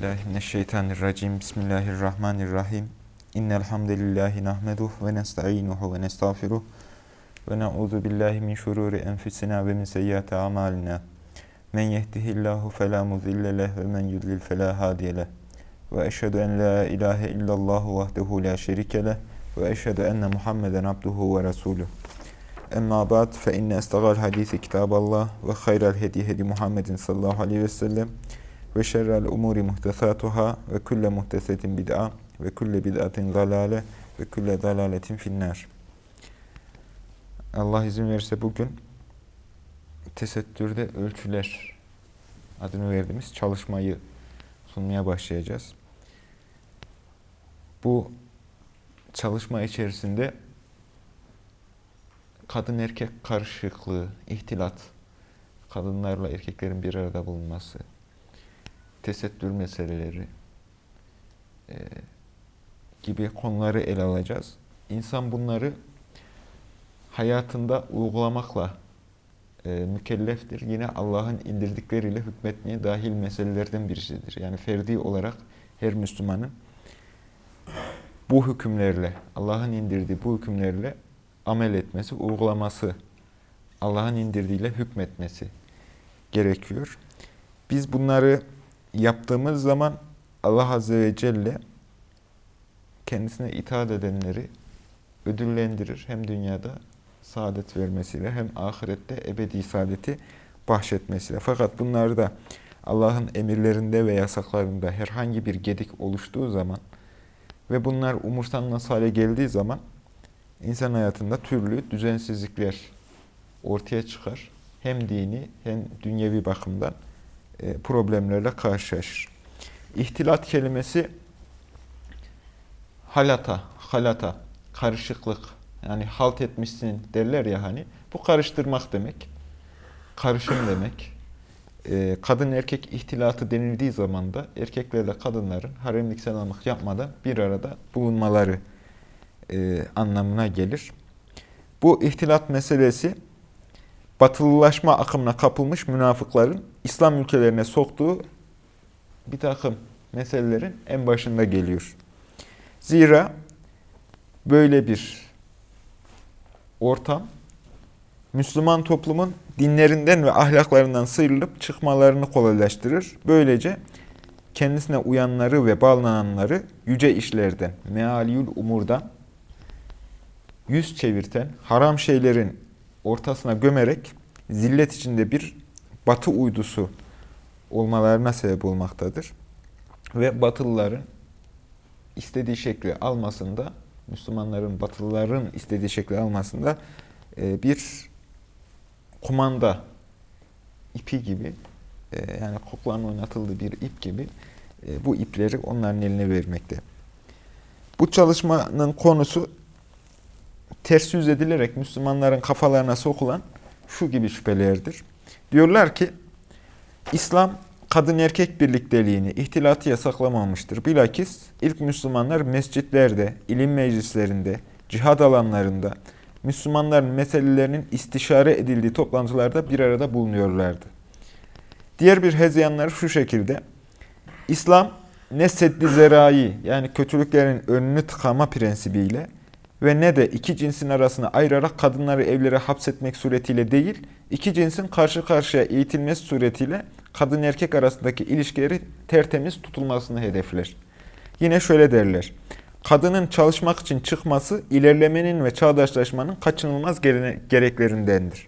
Euzubillahimineşşeytanirracim. Bismillahirrahmanirrahim. İnnel hamdelellahi nahmeduhu ve nestainuhu ve nestağfiruh ve na'udzu billahi min şururi enfusina ve min seyyiati amalina. Men yehdihillahu fela mudille leh ve men yudlil fela hadiye leh. Ve eşhedü en la ilahe illallah vahdehu la şerike leh ve eşhedü enne Muhammeden abduhu ve resuluh. Emma ba'd fe inne estagal hadisi kitaballah ve hayral hedi hedi Muhammedin sallallahu aleyhi ve sellem ve şerrel umuri muhtesatuhâ ve külle muhtesetin bid'a ve külle bid'atin zalâle ve külle zalâletin finnâr. Allah izin verirse bugün tesettürde ölçüler adını verdiğimiz çalışmayı sunmaya başlayacağız. Bu çalışma içerisinde kadın erkek karışıklığı, ihtilat, kadınlarla erkeklerin bir arada bulunması, tesettür meseleleri e, gibi konuları ele alacağız. İnsan bunları hayatında uygulamakla e, mükelleftir. Yine Allah'ın indirdikleriyle hükmetmeye dahil meselelerden birisidir. Yani ferdi olarak her Müslümanın bu hükümlerle, Allah'ın indirdiği bu hükümlerle amel etmesi, uygulaması, Allah'ın indirdiğiyle hükmetmesi gerekiyor. Biz bunları yaptığımız zaman Allah Azze ve Celle kendisine itaat edenleri ödüllendirir. Hem dünyada saadet vermesiyle hem ahirette ebedi saadeti bahşetmesiyle. Fakat bunları da Allah'ın emirlerinde ve yasaklarında herhangi bir gedik oluştuğu zaman ve bunlar umursanmaz hale geldiği zaman insan hayatında türlü düzensizlikler ortaya çıkar. Hem dini hem dünyevi bakımdan problemlerle karşılaşır. İhtilat kelimesi halata, halata, karışıklık. Yani halt etmişsin derler ya hani. Bu karıştırmak demek. Karışım demek. E, kadın erkek ihtilatı denildiği zaman da erkeklerle kadınların haremlik selamlık yapmadan bir arada bulunmaları e, anlamına gelir. Bu ihtilat meselesi batılılaşma akımına kapılmış münafıkların İslam ülkelerine soktuğu bir takım meselelerin en başında geliyor. Zira böyle bir ortam Müslüman toplumun dinlerinden ve ahlaklarından sıyrılıp çıkmalarını kolaylaştırır. Böylece kendisine uyanları ve bağlananları yüce işlerden, mealiyül umurdan yüz çevirten, haram şeylerin ortasına gömerek zillet içinde bir batı uydusu olmalarına sebep olmaktadır. Ve batılıların istediği şekli almasında, Müslümanların, batılıların istediği şekli almasında e, bir kumanda ipi gibi, e, yani kuklanın oynatıldığı bir ip gibi e, bu ipleri onların eline vermekte. Bu çalışmanın konusu ters yüz edilerek Müslümanların kafalarına sokulan şu gibi şüphelerdir. Diyorlar ki İslam kadın erkek birlikteliğini, ihtilatı yasaklamamıştır. Bilakis ilk Müslümanlar mescitlerde, ilim meclislerinde, cihad alanlarında, Müslümanların meselelerinin istişare edildiği toplantılarda bir arada bulunuyorlardı. Diğer bir hezeyanları şu şekilde, İslam ne seddi zerayı yani kötülüklerin önünü tıkama prensibiyle ve ne de iki cinsin arasını ayırarak kadınları evlere hapsetmek suretiyle değil, iki cinsin karşı karşıya eğitilmesi suretiyle kadın erkek arasındaki ilişkileri tertemiz tutulmasını hedefler. Yine şöyle derler. Kadının çalışmak için çıkması ilerlemenin ve çağdaşlaşmanın kaçınılmaz gereklerindendir.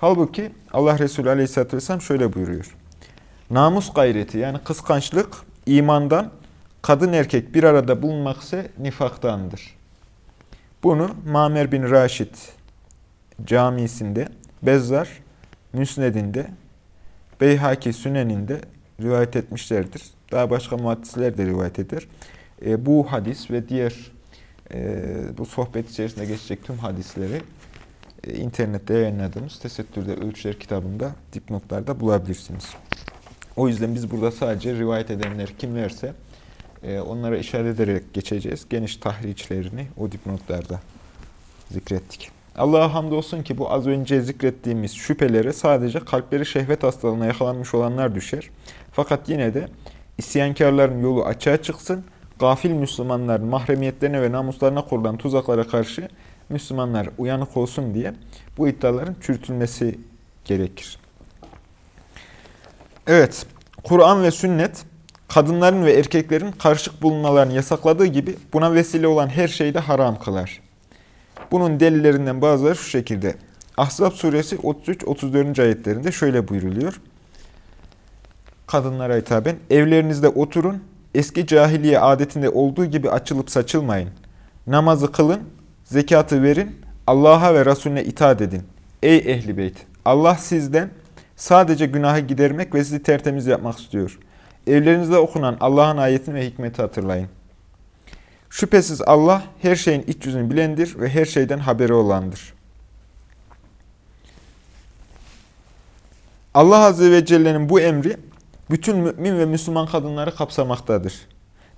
Halbuki Allah Resulü Aleyhisselatü Vesselam şöyle buyuruyor. Namus gayreti yani kıskançlık imandan, kadın erkek bir arada bulunmak ise nifaktandır. Bunu Mamer bin Raşid camisinde, Bezzar Müsned'inde, Beyhaki Sünen'inde rivayet etmişlerdir. Daha başka muhaddisler de rivayet eder. E, bu hadis ve diğer e, bu sohbet içerisinde geçecek tüm hadisleri e, internette yayınladığımız Tesettürde Ölçüler kitabında dipnotlarda bulabilirsiniz. O yüzden biz burada sadece rivayet edenler kimlerse e, onlara işaret ederek geçeceğiz. Geniş tahriçlerini o dipnotlarda zikrettik. Allah'a hamdolsun ki bu az önce zikrettiğimiz şüphelere sadece kalpleri şehvet hastalığına yakalanmış olanlar düşer. Fakat yine de isyankarların yolu açığa çıksın, gafil Müslümanların mahremiyetlerine ve namuslarına kurulan tuzaklara karşı Müslümanlar uyanık olsun diye bu iddiaların çürütülmesi gerekir. Evet, Kur'an ve sünnet kadınların ve erkeklerin karışık bulunmalarını yasakladığı gibi buna vesile olan her şeyi de haram kılar. Bunun delillerinden bazıları şu şekilde. Ahzab suresi 33-34. ayetlerinde şöyle buyruluyor. Kadınlara hitaben, evlerinizde oturun, eski cahiliye adetinde olduğu gibi açılıp saçılmayın. Namazı kılın, zekatı verin, Allah'a ve Resulüne itaat edin. Ey ehli beyt! Allah sizden sadece günahı gidermek ve sizi tertemiz yapmak istiyor. Evlerinizde okunan Allah'ın ayetini ve hikmeti hatırlayın. Şüphesiz Allah her şeyin iç yüzünü bilendir ve her şeyden haberi olandır. Allah Azze ve Celle'nin bu emri bütün mümin ve Müslüman kadınları kapsamaktadır.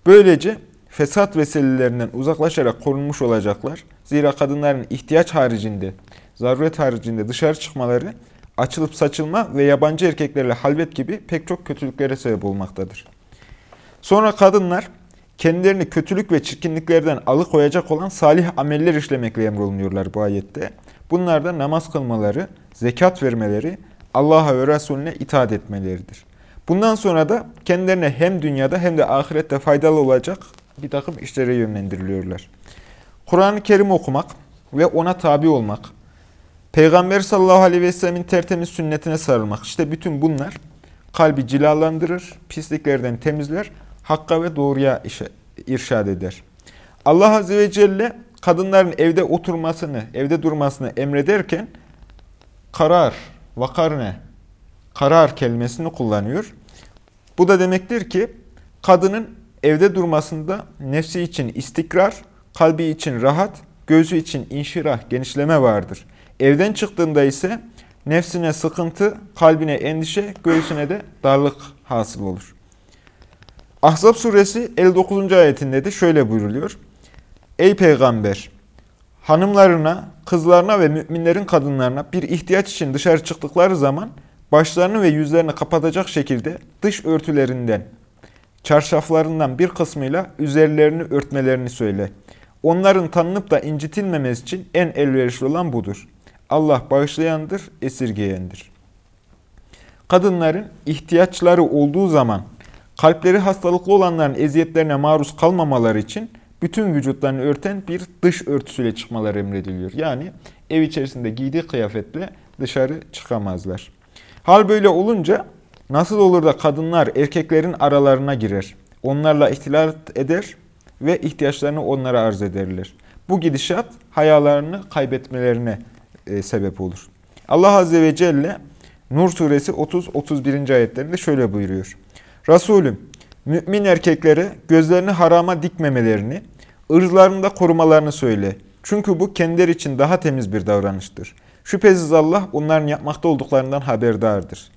Böylece fesat vesilelerinden uzaklaşarak korunmuş olacaklar. Zira kadınların ihtiyaç haricinde, zaruret haricinde dışarı çıkmaları açılıp saçılma ve yabancı erkeklerle halvet gibi pek çok kötülüklere sebep olmaktadır. Sonra kadınlar kendilerini kötülük ve çirkinliklerden alıkoyacak olan salih ameller işlemekle emrolunuyorlar bu ayette. Bunlar da namaz kılmaları, zekat vermeleri, Allah'a ve Resulüne itaat etmeleridir. Bundan sonra da kendilerine hem dünyada hem de ahirette faydalı olacak bir takım işlere yönlendiriliyorlar. Kur'an-ı Kerim okumak ve ona tabi olmak, Peygamber sallallahu aleyhi ve sellemin tertemiz sünnetine sarılmak. İşte bütün bunlar kalbi cilalandırır, pisliklerden temizler, hakka ve doğruya irşad eder. Allah Azze ve Celle kadınların evde oturmasını, evde durmasını emrederken karar, vakarne, karar kelimesini kullanıyor. Bu da demektir ki kadının evde durmasında nefsi için istikrar, kalbi için rahat, gözü için inşirah, genişleme vardır. Evden çıktığında ise nefsine sıkıntı, kalbine endişe, göğsüne de darlık hasıl olur. Ahzab suresi 59. ayetinde de şöyle buyruluyor. Ey peygamber! Hanımlarına, kızlarına ve müminlerin kadınlarına bir ihtiyaç için dışarı çıktıkları zaman başlarını ve yüzlerini kapatacak şekilde dış örtülerinden, çarşaflarından bir kısmıyla üzerlerini örtmelerini söyle. Onların tanınıp da incitilmemesi için en elverişli olan budur. Allah bağışlayandır, esirgeyendir. Kadınların ihtiyaçları olduğu zaman kalpleri hastalıklı olanların eziyetlerine maruz kalmamaları için bütün vücutlarını örten bir dış örtüsüyle çıkmaları emrediliyor. Yani ev içerisinde giydiği kıyafetle dışarı çıkamazlar. Hal böyle olunca nasıl olur da kadınlar erkeklerin aralarına girer, onlarla ihtilat eder ve ihtiyaçlarını onlara arz ederler. Bu gidişat hayalarını kaybetmelerine e, sebep olur. Allah Azze ve Celle Nur suresi 30-31. ayetlerinde şöyle buyuruyor. Resulüm, mümin erkeklere gözlerini harama dikmemelerini, ırzlarını da korumalarını söyle. Çünkü bu kendileri için daha temiz bir davranıştır. Şüphesiz Allah onların yapmakta olduklarından haberdardır.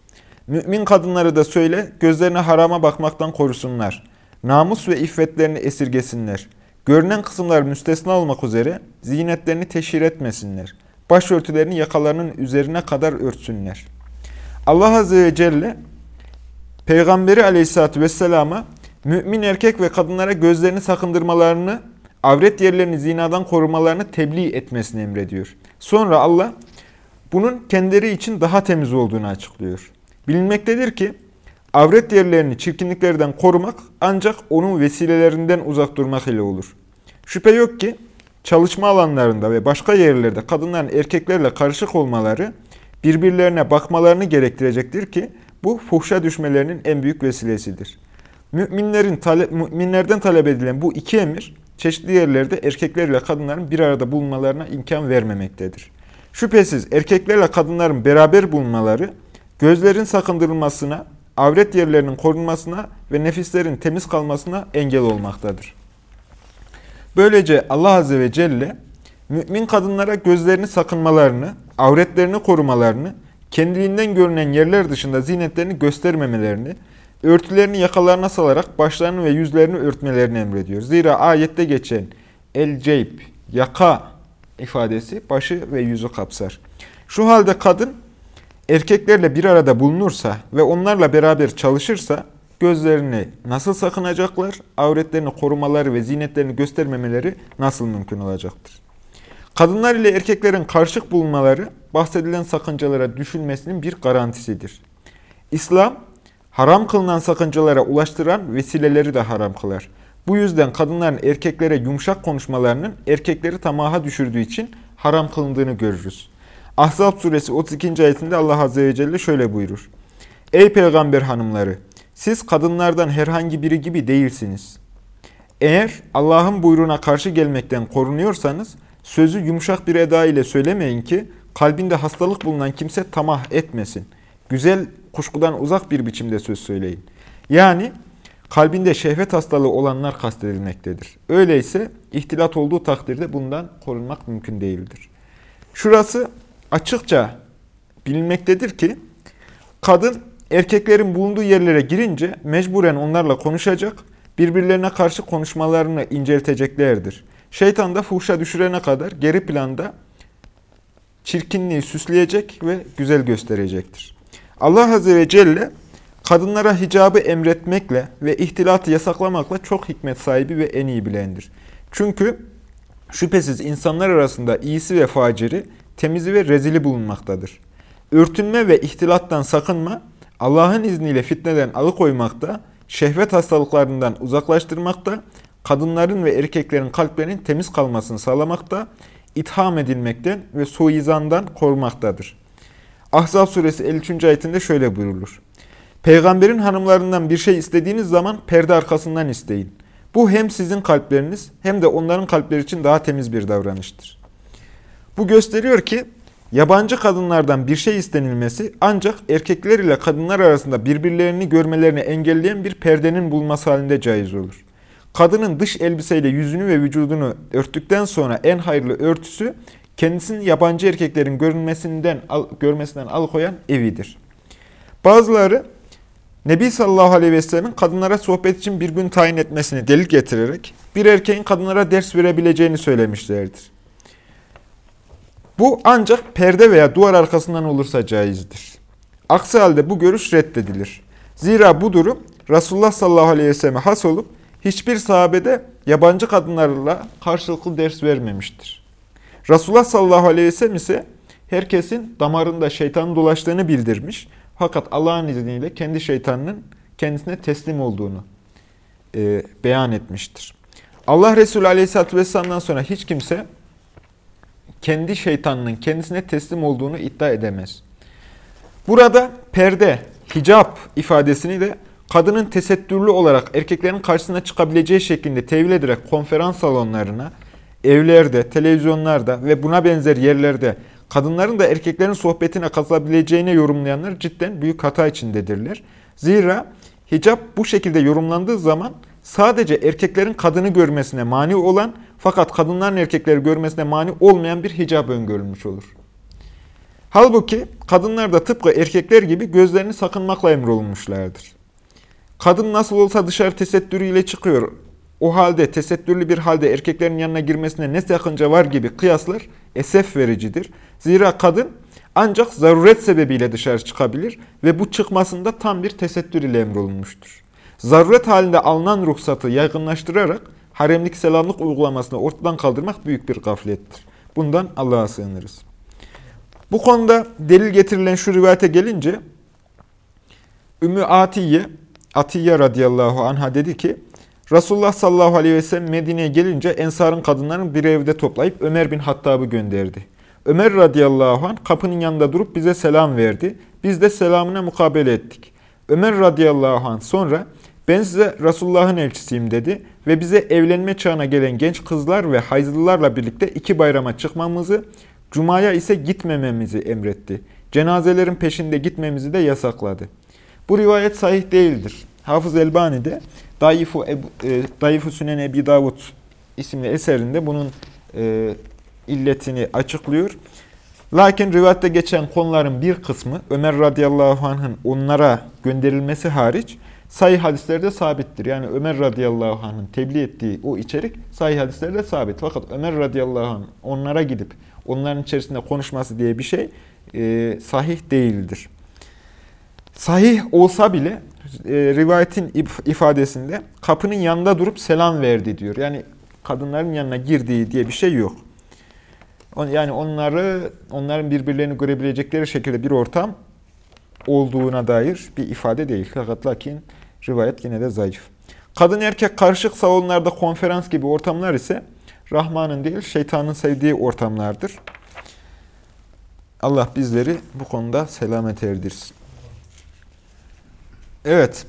Mümin kadınları da söyle, gözlerini harama bakmaktan korusunlar. Namus ve iffetlerini esirgesinler. Görünen kısımlar müstesna olmak üzere zinetlerini teşhir etmesinler başörtülerini yakalarının üzerine kadar örtsünler. Allah Azze ve Celle Peygamberi Aleyhisselatü Vesselam'a mümin erkek ve kadınlara gözlerini sakındırmalarını, avret yerlerini zinadan korumalarını tebliğ etmesini emrediyor. Sonra Allah bunun kendileri için daha temiz olduğunu açıklıyor. Bilinmektedir ki avret yerlerini çirkinliklerden korumak ancak onun vesilelerinden uzak durmak ile olur. Şüphe yok ki çalışma alanlarında ve başka yerlerde kadınların erkeklerle karışık olmaları birbirlerine bakmalarını gerektirecektir ki bu fuhşa düşmelerinin en büyük vesilesidir. Müminlerin tale müminlerden talep edilen bu iki emir çeşitli yerlerde erkeklerle kadınların bir arada bulunmalarına imkan vermemektedir. Şüphesiz erkeklerle kadınların beraber bulunmaları gözlerin sakındırılmasına, avret yerlerinin korunmasına ve nefislerin temiz kalmasına engel olmaktadır. Böylece Allah Azze ve Celle mümin kadınlara gözlerini sakınmalarını, avretlerini korumalarını, kendiliğinden görünen yerler dışında zinetlerini göstermemelerini, örtülerini yakalarına salarak başlarını ve yüzlerini örtmelerini emrediyor. Zira ayette geçen el-ceyb, yaka ifadesi başı ve yüzü kapsar. Şu halde kadın erkeklerle bir arada bulunursa ve onlarla beraber çalışırsa gözlerini nasıl sakınacaklar, avretlerini korumaları ve zinetlerini göstermemeleri nasıl mümkün olacaktır? Kadınlar ile erkeklerin karışık bulunmaları bahsedilen sakıncalara düşülmesinin bir garantisidir. İslam, haram kılınan sakıncalara ulaştıran vesileleri de haram kılar. Bu yüzden kadınların erkeklere yumuşak konuşmalarının erkekleri tamaha düşürdüğü için haram kılındığını görürüz. Ahzab suresi 32. ayetinde Allah Azze ve Celle şöyle buyurur. Ey peygamber hanımları! Siz kadınlardan herhangi biri gibi değilsiniz. Eğer Allah'ın buyruğuna karşı gelmekten korunuyorsanız, sözü yumuşak bir eda ile söylemeyin ki, kalbinde hastalık bulunan kimse tamah etmesin. Güzel, kuşkudan uzak bir biçimde söz söyleyin. Yani kalbinde şehvet hastalığı olanlar kastedilmektedir. Öyleyse ihtilat olduğu takdirde bundan korunmak mümkün değildir. Şurası açıkça bilinmektedir ki, kadın erkeklerin bulunduğu yerlere girince mecburen onlarla konuşacak, birbirlerine karşı konuşmalarını incelteceklerdir. Şeytan da fuhşa düşürene kadar geri planda çirkinliği süsleyecek ve güzel gösterecektir. Allah Azze ve Celle kadınlara hicabı emretmekle ve ihtilatı yasaklamakla çok hikmet sahibi ve en iyi bilendir. Çünkü şüphesiz insanlar arasında iyisi ve faciri, temizi ve rezili bulunmaktadır. Örtünme ve ihtilattan sakınma, Allah'ın izniyle fitneden alıkoymakta, şehvet hastalıklarından uzaklaştırmakta, kadınların ve erkeklerin kalplerinin temiz kalmasını sağlamakta, itham edilmekten ve suizandan korumaktadır. Ahzab suresi 53. ayetinde şöyle buyurulur. Peygamberin hanımlarından bir şey istediğiniz zaman perde arkasından isteyin. Bu hem sizin kalpleriniz hem de onların kalpleri için daha temiz bir davranıştır. Bu gösteriyor ki yabancı kadınlardan bir şey istenilmesi ancak erkekler ile kadınlar arasında birbirlerini görmelerini engelleyen bir perdenin bulması halinde caiz olur. Kadının dış elbiseyle yüzünü ve vücudunu örttükten sonra en hayırlı örtüsü kendisinin yabancı erkeklerin görünmesinden, görmesinden alıkoyan evidir. Bazıları Nebi sallallahu aleyhi ve sellemin kadınlara sohbet için bir gün tayin etmesini delil getirerek bir erkeğin kadınlara ders verebileceğini söylemişlerdir. Bu ancak perde veya duvar arkasından olursa caizdir. Aksi halde bu görüş reddedilir. Zira bu durum Resulullah sallallahu aleyhi ve selleme has olup hiçbir sahabede yabancı kadınlarla karşılıklı ders vermemiştir. Resulullah sallallahu aleyhi ve sellem ise herkesin damarında şeytanın dolaştığını bildirmiş. Fakat Allah'ın izniyle kendi şeytanının kendisine teslim olduğunu e, beyan etmiştir. Allah Resulü aleyhisselatü vesselam'dan sonra hiç kimse kendi şeytanının kendisine teslim olduğunu iddia edemez. Burada perde, hicap ifadesini de kadının tesettürlü olarak erkeklerin karşısına çıkabileceği şeklinde tevil ederek konferans salonlarına, evlerde, televizyonlarda ve buna benzer yerlerde kadınların da erkeklerin sohbetine katılabileceğine yorumlayanlar cidden büyük hata içindedirler. Zira hicap bu şekilde yorumlandığı zaman sadece erkeklerin kadını görmesine mani olan fakat kadınların erkekleri görmesine mani olmayan bir hicap öngörülmüş olur. Halbuki kadınlar da tıpkı erkekler gibi gözlerini sakınmakla emrolunmuşlardır. Kadın nasıl olsa dışarı tesettürüyle çıkıyor. O halde tesettürlü bir halde erkeklerin yanına girmesine ne sakınca var gibi kıyaslar esef vericidir. Zira kadın ancak zaruret sebebiyle dışarı çıkabilir ve bu çıkmasında tam bir tesettür ile emrolunmuştur. Zaruret halinde alınan ruhsatı yaygınlaştırarak haremlik selamlık uygulamasını ortadan kaldırmak büyük bir gaflettir. Bundan Allah'a sığınırız. Bu konuda delil getirilen şu rivayete gelince Ümmü Atiye, Atiye radıyallahu anha dedi ki Resulullah sallallahu aleyhi ve sellem Medine'ye gelince Ensar'ın kadınlarını bir evde toplayıp Ömer bin Hattab'ı gönderdi. Ömer radıyallahu anh kapının yanında durup bize selam verdi. Biz de selamına mukabele ettik. Ömer radıyallahu anh sonra ben size Resulullah'ın elçisiyim dedi ve bize evlenme çağına gelen genç kızlar ve hayızlılarla birlikte iki bayrama çıkmamızı, cumaya ise gitmememizi emretti. Cenazelerin peşinde gitmemizi de yasakladı. Bu rivayet sahih değildir. Hafız Elbani de Dayıfu, Ebu, e, Sünen Ebi Davud isimli eserinde bunun e, illetini açıklıyor. Lakin rivayette geçen konuların bir kısmı Ömer radıyallahu anh'ın onlara gönderilmesi hariç sahih hadislerde sabittir. Yani Ömer radıyallahu anh'ın tebliğ ettiği o içerik sahih hadislerde sabit. Fakat Ömer radıyallahu anh onlara gidip onların içerisinde konuşması diye bir şey e, sahih değildir. sahih olsa bile e, rivayetin ifadesinde kapının yanında durup selam verdi diyor. Yani kadınların yanına girdiği diye bir şey yok. Yani onları onların birbirlerini görebilecekleri şekilde bir ortam olduğuna dair bir ifade değil. Fakat lakin rivayet yine de zayıf. Kadın erkek karışık salonlarda konferans gibi ortamlar ise Rahman'ın değil şeytanın sevdiği ortamlardır. Allah bizleri bu konuda selamet erdirsin. Evet,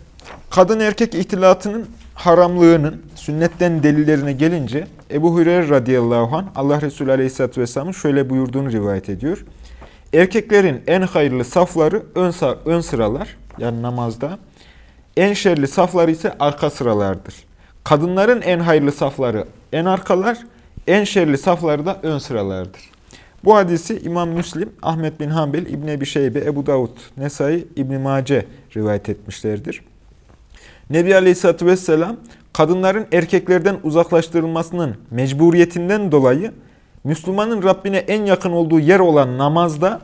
kadın erkek ihtilatının haramlığının sünnetten delillerine gelince Ebu Hureyre radıyallahu anh Allah Resulü aleyhisselatü vesselamın şöyle buyurduğunu rivayet ediyor. Erkeklerin en hayırlı safları ön, ön sıralar yani namazda. En şerli safları ise arka sıralardır. Kadınların en hayırlı safları en arkalar, en şerli safları da ön sıralardır. Bu hadisi İmam Müslim, Ahmet bin Hanbel, İbn Ebi Şeybe, Ebu Davud, Nesai, İbn Mace rivayet etmişlerdir. Nebi Aleyhisselatü Vesselam, kadınların erkeklerden uzaklaştırılmasının mecburiyetinden dolayı Müslümanın Rabbine en yakın olduğu yer olan namazda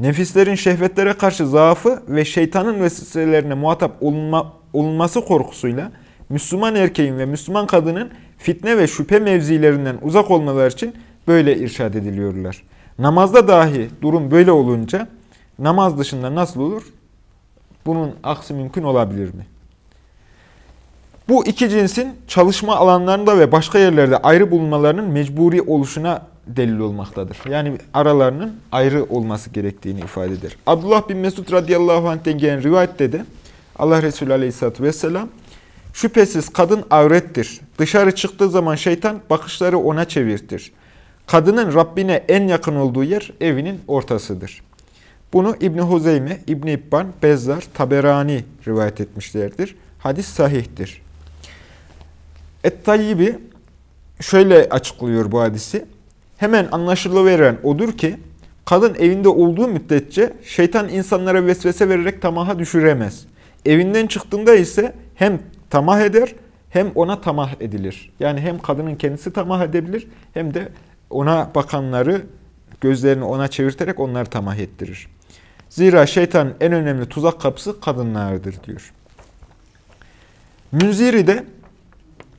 nefislerin şehvetlere karşı zaafı ve şeytanın vesveselerine muhatap olunma, olunması korkusuyla Müslüman erkeğin ve Müslüman kadının fitne ve şüphe mevzilerinden uzak olmaları için böyle irşad ediliyorlar. Namazda dahi durum böyle olunca namaz dışında nasıl olur? Bunun aksi mümkün olabilir mi? Bu iki cinsin çalışma alanlarında ve başka yerlerde ayrı bulunmalarının mecburi oluşuna delil olmaktadır. Yani aralarının ayrı olması gerektiğini ifade eder. Abdullah bin Mesud radıyallahu anh'ten gelen rivayette de Allah Resulü aleyhissalatü vesselam şüphesiz kadın avrettir. Dışarı çıktığı zaman şeytan bakışları ona çevirtir. Kadının Rabbine en yakın olduğu yer evinin ortasıdır. Bunu İbni Huzeyme, İbni İbban, Bezzar, Taberani rivayet etmişlerdir. Hadis sahihtir. Et-Tayyibi şöyle açıklıyor bu hadisi. Hemen anlaşılıveren odur ki, kadın evinde olduğu müddetçe şeytan insanlara vesvese vererek tamaha düşüremez. Evinden çıktığında ise hem tamah eder hem ona tamah edilir. Yani hem kadının kendisi tamah edebilir hem de ona bakanları gözlerini ona çevirterek onları tamah ettirir. Zira şeytanın en önemli tuzak kapısı kadınlardır diyor. Münziri de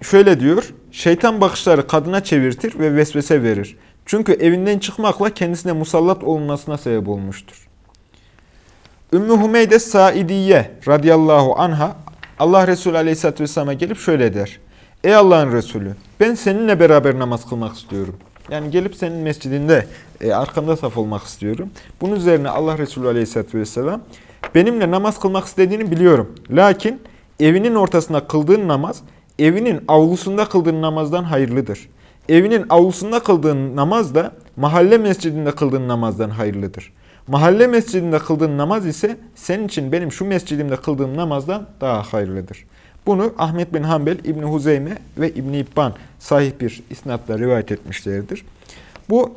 şöyle diyor, şeytan bakışları kadına çevirtir ve vesvese verir. Çünkü evinden çıkmakla kendisine musallat olunmasına sebep olmuştur. Ümmü Humeyde Saidiye radıyallahu anha Allah Resulü aleyhisselatü vesselam'a gelip şöyle der. Ey Allah'ın Resulü ben seninle beraber namaz kılmak istiyorum. Yani gelip senin mescidinde e, arkanda saf olmak istiyorum. Bunun üzerine Allah Resulü aleyhisselatü vesselam benimle namaz kılmak istediğini biliyorum. Lakin evinin ortasında kıldığın namaz evinin avlusunda kıldığın namazdan hayırlıdır. Evinin avlusunda kıldığın namaz da mahalle mescidinde kıldığın namazdan hayırlıdır. Mahalle mescidinde kıldığın namaz ise senin için benim şu mescidimde kıldığım namazdan daha hayırlıdır. Bunu Ahmet bin Hanbel, İbni Huzeyme ve İbni İbban sahih bir isnatla rivayet etmişlerdir. Bu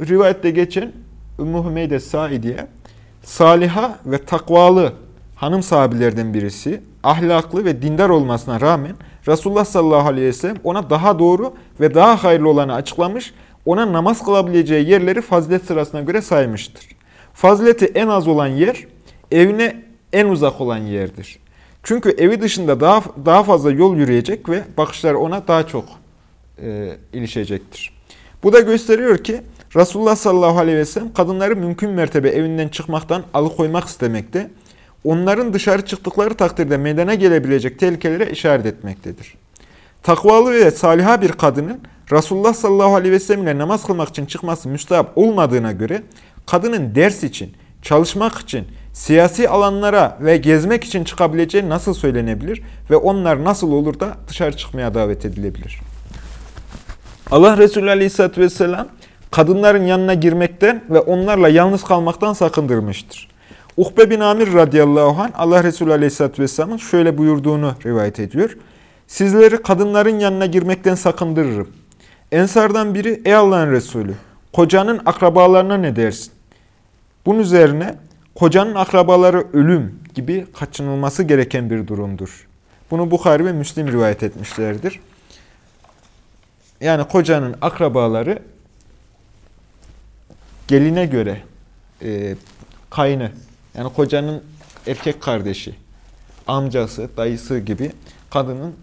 rivayette geçen Ümmü Hümeyde Saidiye, saliha ve takvalı hanım sahabilerden birisi, ahlaklı ve dindar olmasına rağmen Resulullah sallallahu aleyhi ve sellem ona daha doğru ve daha hayırlı olanı açıklamış, ona namaz kılabileceği yerleri fazilet sırasına göre saymıştır. Fazileti en az olan yer, evine en uzak olan yerdir. Çünkü evi dışında daha, daha fazla yol yürüyecek ve bakışlar ona daha çok e, ilişecektir. Bu da gösteriyor ki Resulullah sallallahu aleyhi ve sellem kadınları mümkün mertebe evinden çıkmaktan alıkoymak istemekte onların dışarı çıktıkları takdirde meydana gelebilecek tehlikelere işaret etmektedir. Takvalı ve saliha bir kadının Resulullah sallallahu aleyhi ve sellem ile namaz kılmak için çıkması müstahap olmadığına göre kadının ders için, çalışmak için, siyasi alanlara ve gezmek için çıkabileceği nasıl söylenebilir ve onlar nasıl olur da dışarı çıkmaya davet edilebilir? Allah Resulü aleyhisselatü vesselam kadınların yanına girmekten ve onlarla yalnız kalmaktan sakındırmıştır. Ukbe bin Amir radıyallahu anh Allah Resulü aleyhisselatü vesselamın şöyle buyurduğunu rivayet ediyor. Sizleri kadınların yanına girmekten sakındırırım. Ensardan biri ey Allah'ın Resulü kocanın akrabalarına ne dersin? Bunun üzerine kocanın akrabaları ölüm gibi kaçınılması gereken bir durumdur. Bunu Bukhari ve Müslim rivayet etmişlerdir. Yani kocanın akrabaları geline göre e, kayını Yani kocanın erkek kardeşi, amcası, dayısı gibi kadının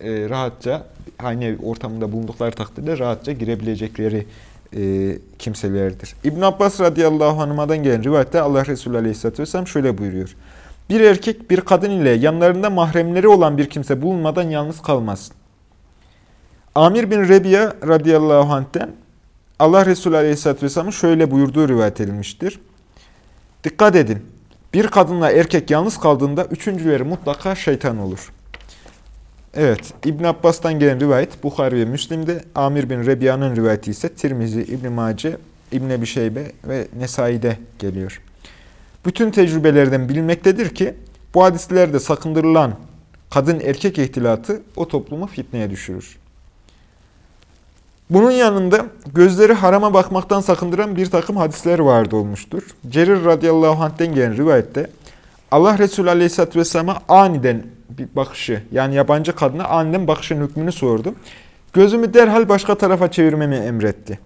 e, rahatça hani ortamında bulundukları takdirde rahatça girebilecekleri e, kimselerdir. İbn Abbas radıyallahu anh'dan gelen rivayette Allah Resulü aleyhisselatü vesselam şöyle buyuruyor. Bir erkek bir kadın ile yanlarında mahremleri olan bir kimse bulunmadan yalnız kalmasın. Amir bin Rebiya radıyallahu anh'ten Allah Resulü aleyhisselatü vesselamın şöyle buyurduğu rivayet edilmiştir. Dikkat edin. Bir kadınla erkek yalnız kaldığında üçüncüleri mutlaka şeytan olur. Evet, İbn Abbas'tan gelen rivayet Bukhari ve Müslim'de, Amir bin Rebiya'nın rivayeti ise Tirmizi, İbn Mace, İbn Ebi Şeybe ve Nesai'de geliyor. Bütün tecrübelerden bilinmektedir ki bu hadislerde sakındırılan kadın erkek ihtilatı o toplumu fitneye düşürür. Bunun yanında gözleri harama bakmaktan sakındıran bir takım hadisler vardı olmuştur. Cerir radıyallahu anh'ten gelen rivayette Allah Resulü aleyhisselatü vesselam'a aniden bir bakışı yani yabancı kadına aniden bakışın hükmünü sordu. Gözümü derhal başka tarafa çevirmemi emretti.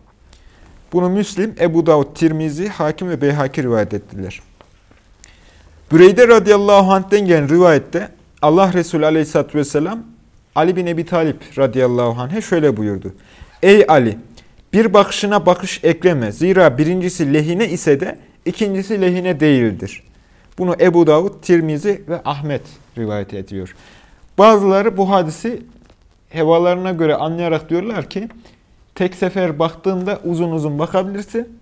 Bunu Müslim, Ebu Davud, Tirmizi, Hakim ve Beyhaki rivayet ettiler. Büreyde radıyallahu anh'ten gelen rivayette Allah Resulü aleyhisselatü vesselam Ali bin Ebi Talip radıyallahu anh'e şöyle buyurdu. Ey Ali! Bir bakışına bakış ekleme. Zira birincisi lehine ise de ikincisi lehine değildir. Bunu Ebu Davud, Tirmizi ve Ahmet rivayet ediyor. Bazıları bu hadisi hevalarına göre anlayarak diyorlar ki tek sefer baktığında uzun uzun bakabilirsin.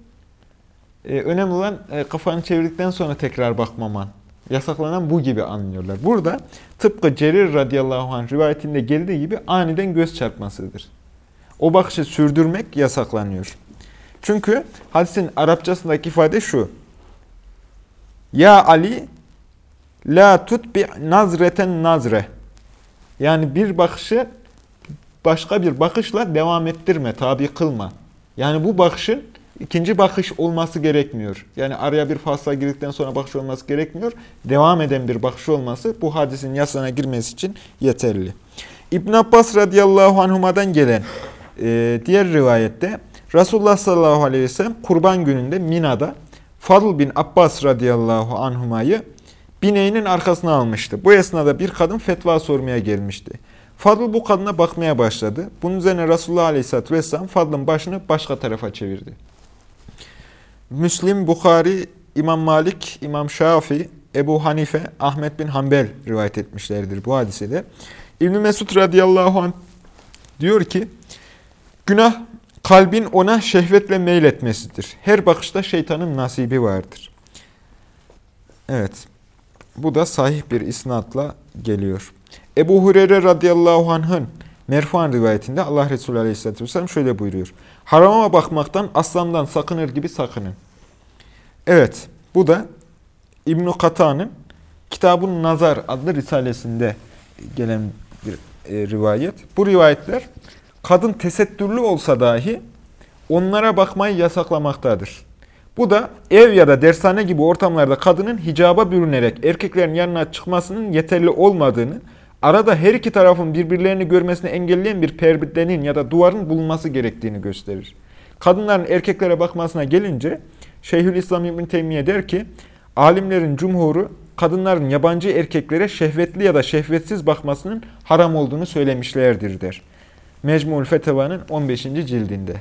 Ee, önemli olan e, kafanı çevirdikten sonra tekrar bakmaman. Yasaklanan bu gibi anlıyorlar. Burada tıpkı Cerir radıyallahu anh rivayetinde geldiği gibi aniden göz çarpmasıdır. O bakışı sürdürmek yasaklanıyor. Çünkü hadisin Arapçasındaki ifade şu. Ya Ali la tutbi nazreten nazre. Yani bir bakışı başka bir bakışla devam ettirme, tabi kılma. Yani bu bakışın ikinci bakış olması gerekmiyor. Yani araya bir fasla girdikten sonra bakış olması gerekmiyor. Devam eden bir bakış olması bu hadisin yasana girmesi için yeterli. İbn Abbas radıyallahu anhuma'dan gelen e, diğer rivayette Resulullah sallallahu aleyhi ve sellem kurban gününde Mina'da Fadl bin Abbas radıyallahu anhumayı bineğinin arkasına almıştı. Bu esnada bir kadın fetva sormaya gelmişti. Fadıl bu kadına bakmaya başladı. Bunun üzerine Resulullah aleyhisselatü vesselam Fadl'ın başını başka tarafa çevirdi. Müslim, Bukhari, İmam Malik, İmam Şafi, Ebu Hanife, Ahmet bin Hanbel rivayet etmişlerdir bu hadisede. İbn Mesud radıyallahu anh diyor ki, günah kalbin ona şehvetle meyletmesidir. Her bakışta şeytanın nasibi vardır. Evet, bu da sahih bir isnatla geliyor. Ebu Hureyre radıyallahu anh'ın Merfuan rivayetinde Allah Resulü aleyhisselatü vesselam şöyle buyuruyor. Harama bakmaktan aslandan sakınır gibi sakının. Evet, bu da İbn-i Kata'nın Kitabun Nazar adlı risalesinde gelen bir e, rivayet. Bu rivayetler kadın tesettürlü olsa dahi onlara bakmayı yasaklamaktadır. Bu da ev ya da dershane gibi ortamlarda kadının hicaba bürünerek erkeklerin yanına çıkmasının yeterli olmadığını, arada her iki tarafın birbirlerini görmesini engelleyen bir perdenin ya da duvarın bulunması gerektiğini gösterir. Kadınların erkeklere bakmasına gelince Şeyhülislam İbn Teymiye der ki, alimlerin cumhuru kadınların yabancı erkeklere şehvetli ya da şehvetsiz bakmasının haram olduğunu söylemişlerdir der. Mecmul Feteva'nın 15. cildinde.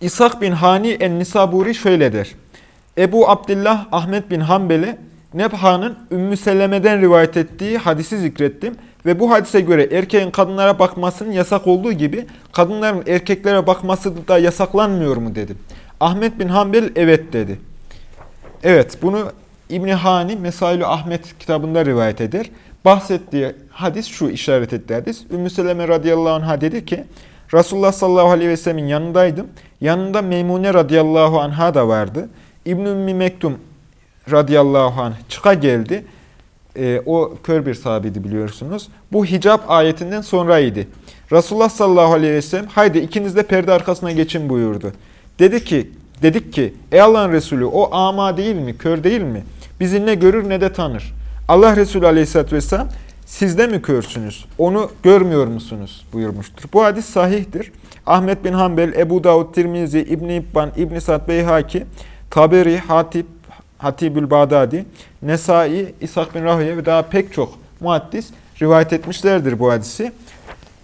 İshak bin Hani en-Nisaburi şöyle der. Ebu Abdullah Ahmet bin Hanbel'e Nebha'nın Ümmü Seleme'den rivayet ettiği hadisi zikrettim ve bu hadise göre erkeğin kadınlara bakmasının yasak olduğu gibi kadınların erkeklere bakması da yasaklanmıyor mu dedim. Ahmet bin Hanbel evet dedi. Evet bunu İbni Hani Mesailü Ahmet kitabında rivayet eder. Bahsettiği hadis şu işaret ettiği hadis. Ümmü Seleme radıyallahu anh'a dedi ki Resulullah sallallahu aleyhi ve sellemin yanındaydım. Yanında Meymune radıyallahu anh'a da vardı. İbn-i Ümmi Mektum radıyallahu anh çıka geldi. E, o kör bir sahabeydi biliyorsunuz. Bu hicap ayetinden sonraydı. Resulullah sallallahu aleyhi ve sellem haydi ikiniz de perde arkasına geçin buyurdu. Dedi ki, dedik ki ey Allah'ın Resulü o ama değil mi, kör değil mi? Bizi ne görür ne de tanır. Allah Resulü aleyhisselatü vesselam siz de mi körsünüz? Onu görmüyor musunuz? buyurmuştur. Bu hadis sahihtir. Ahmet bin Hanbel, Ebu Davud, Tirmizi, İbn-i İbban, İbn-i Sad Beyhaki, Taberi, Hatip, Hatibül Bağdadi, Nesai, İshak bin Rahüye ve daha pek çok muhaddis rivayet etmişlerdir bu hadisi.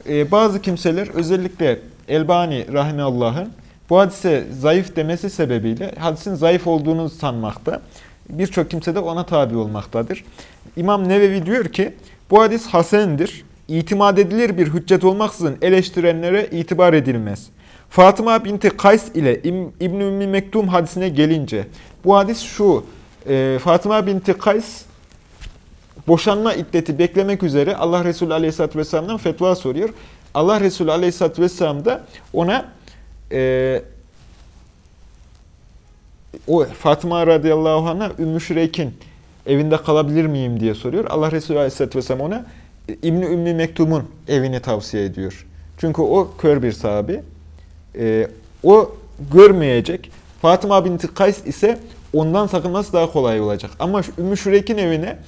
Ee, bazı kimseler özellikle Elbani Rahimeallah'ın bu hadise zayıf demesi sebebiyle hadisin zayıf olduğunu sanmakta. Birçok kimse de ona tabi olmaktadır. İmam Nevevi diyor ki bu hadis hasendir. İtimat edilir bir hüccet olmaksızın eleştirenlere itibar edilmez. Fatıma binti Kays ile İbn-i Ümmi Mektum hadisine gelince bu hadis şu. E, Fatıma binti Kays boşanma iddeti beklemek üzere Allah Resulü Aleyhisselatü Vesselam'dan fetva soruyor. Allah Resulü Aleyhisselatü Vesselam da ona e, o Fatıma radıyallahu anh'a Ümmü Şüreyk'in evinde kalabilir miyim diye soruyor. Allah Resulü Aleyhisselatü Vesselam ona İbni Ümmü Mektum'un evini tavsiye ediyor. Çünkü o kör bir sahabi. E, o görmeyecek. Fatıma binti Kays ise ondan sakınması daha kolay olacak. Ama Ümmü Şüreyk'in evine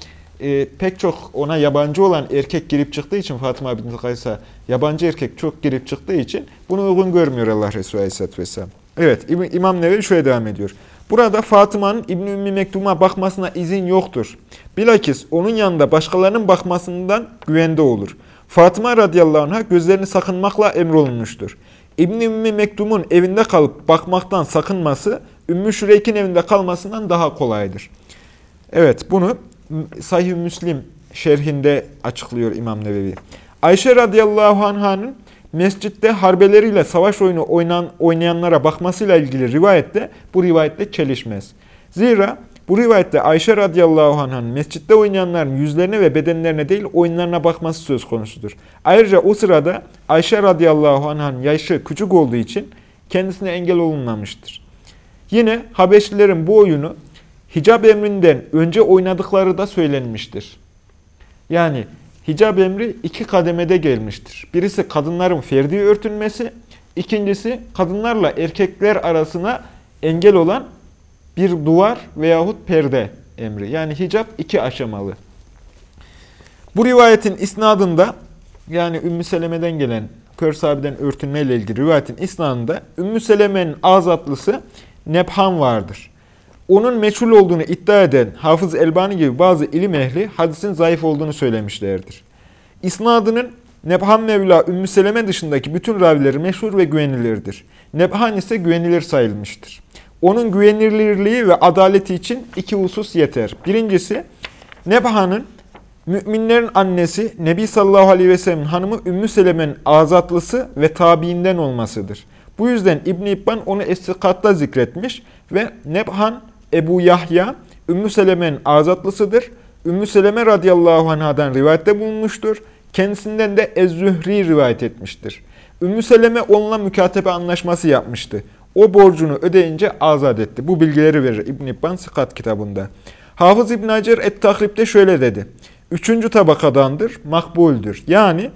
e, pek çok ona yabancı olan erkek girip çıktığı için Fatıma binti Kays'a yabancı erkek çok girip çıktığı için bunu uygun görmüyor Allah Resulü Aleyhisselatü Vesselam. Evet İmam Nevevi şöyle devam ediyor. Burada Fatıma'nın İbn-i Ümmi Mektum'a bakmasına izin yoktur. Bilakis onun yanında başkalarının bakmasından güvende olur. Fatıma radıyallahu anh'a gözlerini sakınmakla emrolunmuştur. İbn-i Ümmi Mektum'un evinde kalıp bakmaktan sakınması, Ümmü Şüreyk'in evinde kalmasından daha kolaydır. Evet bunu Sahih Müslim şerhinde açıklıyor İmam Nevevi. Ayşe radıyallahu anh'ın mescitte harbeleriyle savaş oyunu oynan, oynayanlara bakmasıyla ilgili rivayette bu rivayette çelişmez. Zira bu rivayette Ayşe radıyallahu anh'ın mescitte oynayanların yüzlerine ve bedenlerine değil oyunlarına bakması söz konusudur. Ayrıca o sırada Ayşe radıyallahu anh'ın yaşı küçük olduğu için kendisine engel olunmamıştır. Yine Habeşlilerin bu oyunu hicab emrinden önce oynadıkları da söylenmiştir. Yani hicab emri iki kademede gelmiştir. Birisi kadınların ferdi örtünmesi, ikincisi kadınlarla erkekler arasına engel olan bir duvar veyahut perde emri. Yani hicab iki aşamalı. Bu rivayetin isnadında yani Ümmü Seleme'den gelen kör sahabeden örtünmeyle ilgili rivayetin isnadında Ümmü Seleme'nin azatlısı Nebhan vardır. Onun meçhul olduğunu iddia eden Hafız Elbani gibi bazı ilim ehli hadisin zayıf olduğunu söylemişlerdir. İsnadının Nebhan Mevla Ümmü Seleme dışındaki bütün ravileri meşhur ve güvenilirdir. Nebhan ise güvenilir sayılmıştır. Onun güvenilirliği ve adaleti için iki husus yeter. Birincisi, Nebhan'ın müminlerin annesi Nebi sallallahu aleyhi ve sellem'in hanımı Ümmü Seleme'nin azatlısı ve tabiinden olmasıdır. Bu yüzden İbn-i İbban onu estikatta zikretmiş ve Nebhan Ebu Yahya Ümmü Seleme'nin azatlısıdır. Ümmü Seleme radıyallahu anhadan rivayette bulunmuştur. Kendisinden de Ez-Zühri rivayet etmiştir. Ümmü Seleme onunla mükatebe anlaşması yapmıştı. O borcunu ödeyince azat etti. Bu bilgileri verir İbn-i İbban Sıkat kitabında. Hafız İbn Hacer Et-Tahrib'de şöyle dedi. Üçüncü tabakadandır, makbuldür. Yani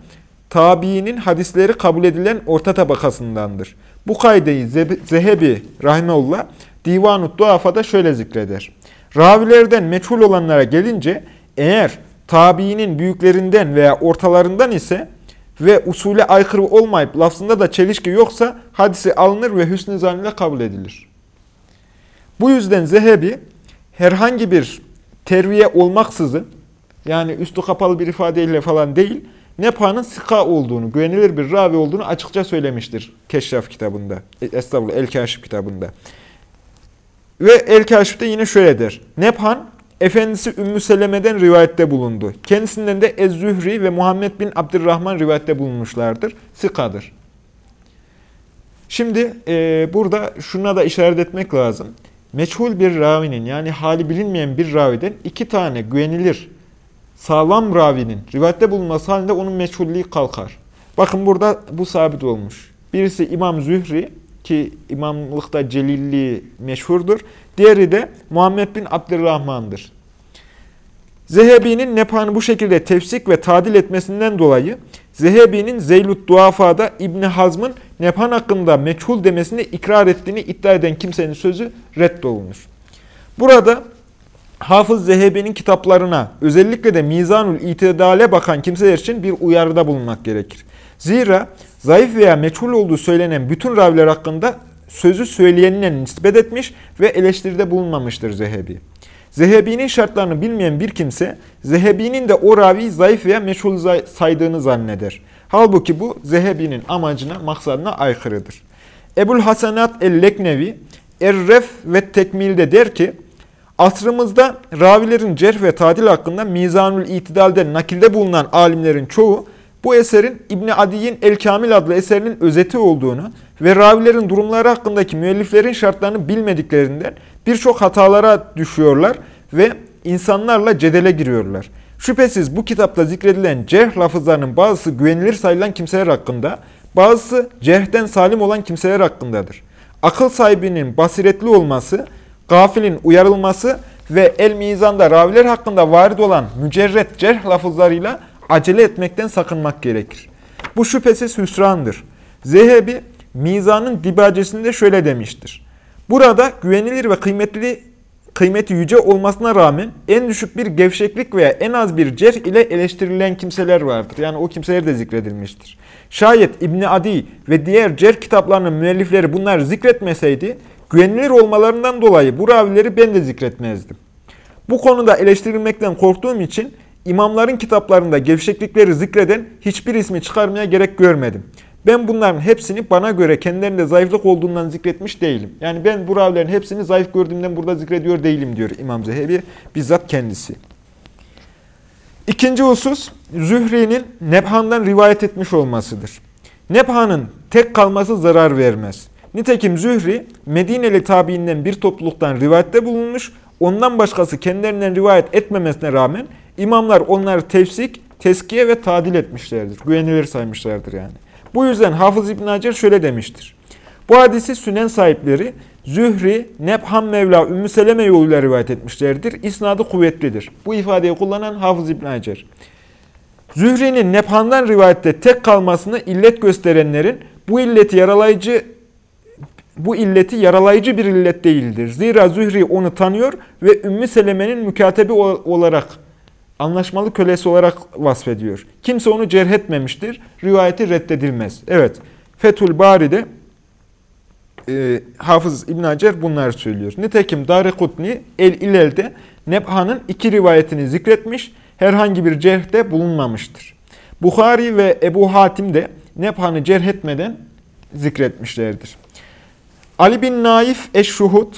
tabiinin hadisleri kabul edilen orta tabakasındandır. Bu kaydeyi Zehebi Rahimeullah Divan-ı Duafa'da şöyle zikreder. Ravilerden meçhul olanlara gelince eğer tabiinin büyüklerinden veya ortalarından ise ve usule aykırı olmayıp lafzında da çelişki yoksa hadisi alınır ve hüsnü zannıyla kabul edilir. Bu yüzden Zehebi herhangi bir terviye olmaksızın yani üstü kapalı bir ifadeyle falan değil, Nepa'nın sika olduğunu, güvenilir bir ravi olduğunu açıkça söylemiştir Keşraf kitabında, Estağfurullah El-Kaşif kitabında. Ve El-Kaşif'te yine şöyle der. Nephan, Efendisi Ümmü Seleme'den rivayette bulundu. Kendisinden de Ez-Zühri ve Muhammed bin Abdurrahman rivayette bulunmuşlardır. Sikadır. Şimdi e, burada şuna da işaret etmek lazım. Meçhul bir ravinin yani hali bilinmeyen bir raviden iki tane güvenilir, sağlam ravinin rivayette bulunması halinde onun meçhullüğü kalkar. Bakın burada bu sabit olmuş. Birisi İmam Zühri, ki imamlıkta celilliği meşhurdur. Diğeri de Muhammed bin Abdurrahman'dır. Zehebi'nin Nephan'ı bu şekilde tefsik ve tadil etmesinden dolayı Zehebi'nin Zeylut Duafa'da İbni Hazm'ın Nephan hakkında meçhul demesini ikrar ettiğini iddia eden kimsenin sözü reddolunur. Burada Hafız Zehebi'nin kitaplarına özellikle de Mizanul İtidal'e bakan kimseler için bir uyarıda bulunmak gerekir. Zira zayıf veya meçhul olduğu söylenen bütün raviler hakkında sözü söyleyenine nispet etmiş ve eleştiride bulunmamıştır Zehebi. Zehebi'nin şartlarını bilmeyen bir kimse, Zehebi'nin de o raviyi zayıf veya meşhul saydığını zanneder. Halbuki bu Zehebi'nin amacına, maksadına aykırıdır. Ebul Hasanat el-Leknevi, Erref ve Tekmil'de der ki, Asrımızda ravilerin cerh ve tadil hakkında Mizanül İtidal'de nakilde bulunan alimlerin çoğu bu eserin İbni Adi'nin El Kamil adlı eserinin özeti olduğunu ve ravilerin durumları hakkındaki müelliflerin şartlarını bilmediklerinden birçok hatalara düşüyorlar ve insanlarla cedele giriyorlar. Şüphesiz bu kitapta zikredilen cerh lafızlarının bazısı güvenilir sayılan kimseler hakkında, bazısı cerhten salim olan kimseler hakkındadır. Akıl sahibinin basiretli olması, gafilin uyarılması ve el mizanda raviler hakkında varid olan mücerret cerh lafızlarıyla acele etmekten sakınmak gerekir. Bu şüphesiz hüsrandır. Zehebi, mizanın dibacesinde şöyle demiştir. Burada güvenilir ve kıymetli kıymeti yüce olmasına rağmen en düşük bir gevşeklik veya en az bir cerh ile eleştirilen kimseler vardır. Yani o kimseler de zikredilmiştir. Şayet İbni Adi ve diğer cerh kitaplarının müellifleri bunları zikretmeseydi, güvenilir olmalarından dolayı bu ravileri ben de zikretmezdim. Bu konuda eleştirilmekten korktuğum için imamların kitaplarında gevşeklikleri zikreden hiçbir ismi çıkarmaya gerek görmedim. Ben bunların hepsini bana göre kendilerinde zayıflık olduğundan zikretmiş değilim. Yani ben bu ravilerin hepsini zayıf gördüğümden burada zikrediyor değilim diyor İmam Zehebi bizzat kendisi. İkinci husus Zühri'nin Nebhan'dan rivayet etmiş olmasıdır. Nebhan'ın tek kalması zarar vermez. Nitekim Zühri Medineli tabiinden bir topluluktan rivayette bulunmuş, ondan başkası kendilerinden rivayet etmemesine rağmen imamlar onları tefsik, teskiye ve tadil etmişlerdir. Güvenilir saymışlardır yani. Bu yüzden Hafız İbn Hacer şöyle demiştir. Bu hadisi sünen sahipleri Zühri, Nebham Mevla, Ümmü Seleme yoluyla rivayet etmişlerdir. İsnadı kuvvetlidir. Bu ifadeyi kullanan Hafız İbn Hacer. Zühri'nin Nebhan'dan rivayette tek kalmasını illet gösterenlerin bu illeti yaralayıcı bu illeti yaralayıcı bir illet değildir. Zira Zühri onu tanıyor ve Ümmü Seleme'nin mükatebi olarak anlaşmalı kölesi olarak vasfediyor. Kimse onu cerh etmemiştir. Rivayeti reddedilmez. Evet, Fethül Bari'de e, Hafız İbn Hacer bunları söylüyor. Nitekim Darikutni El-İlel'de Nebha'nın iki rivayetini zikretmiş, herhangi bir cerhde bulunmamıştır. Bukhari ve Ebu Hatim de Nebha'nı cerh etmeden zikretmişlerdir. Ali bin Naif Eşşuhud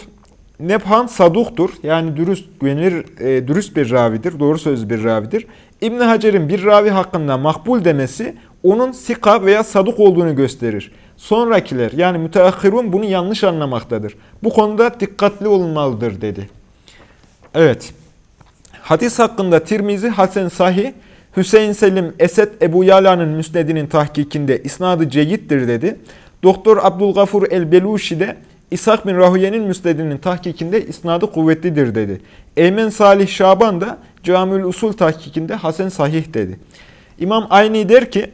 Nebhan saduktur. Yani dürüst, güvenilir, e, dürüst bir ravidir. Doğru sözlü bir ravidir. İbn Hacer'in bir ravi hakkında makbul demesi onun sika veya saduk olduğunu gösterir. Sonrakiler yani müteahhirun bunu yanlış anlamaktadır. Bu konuda dikkatli olunmalıdır dedi. Evet. Hadis hakkında Tirmizi Hasan Sahih, Hüseyin Selim Esed Ebu Yala'nın müsnedinin tahkikinde isnadı ceyittir dedi. Doktor Abdülgafur el-Beluşi de İshak bin Rahuye'nin müstedinin tahkikinde isnadı kuvvetlidir dedi. Eymen Salih Şaban da Camül Usul tahkikinde Hasen Sahih dedi. İmam Ayni der ki,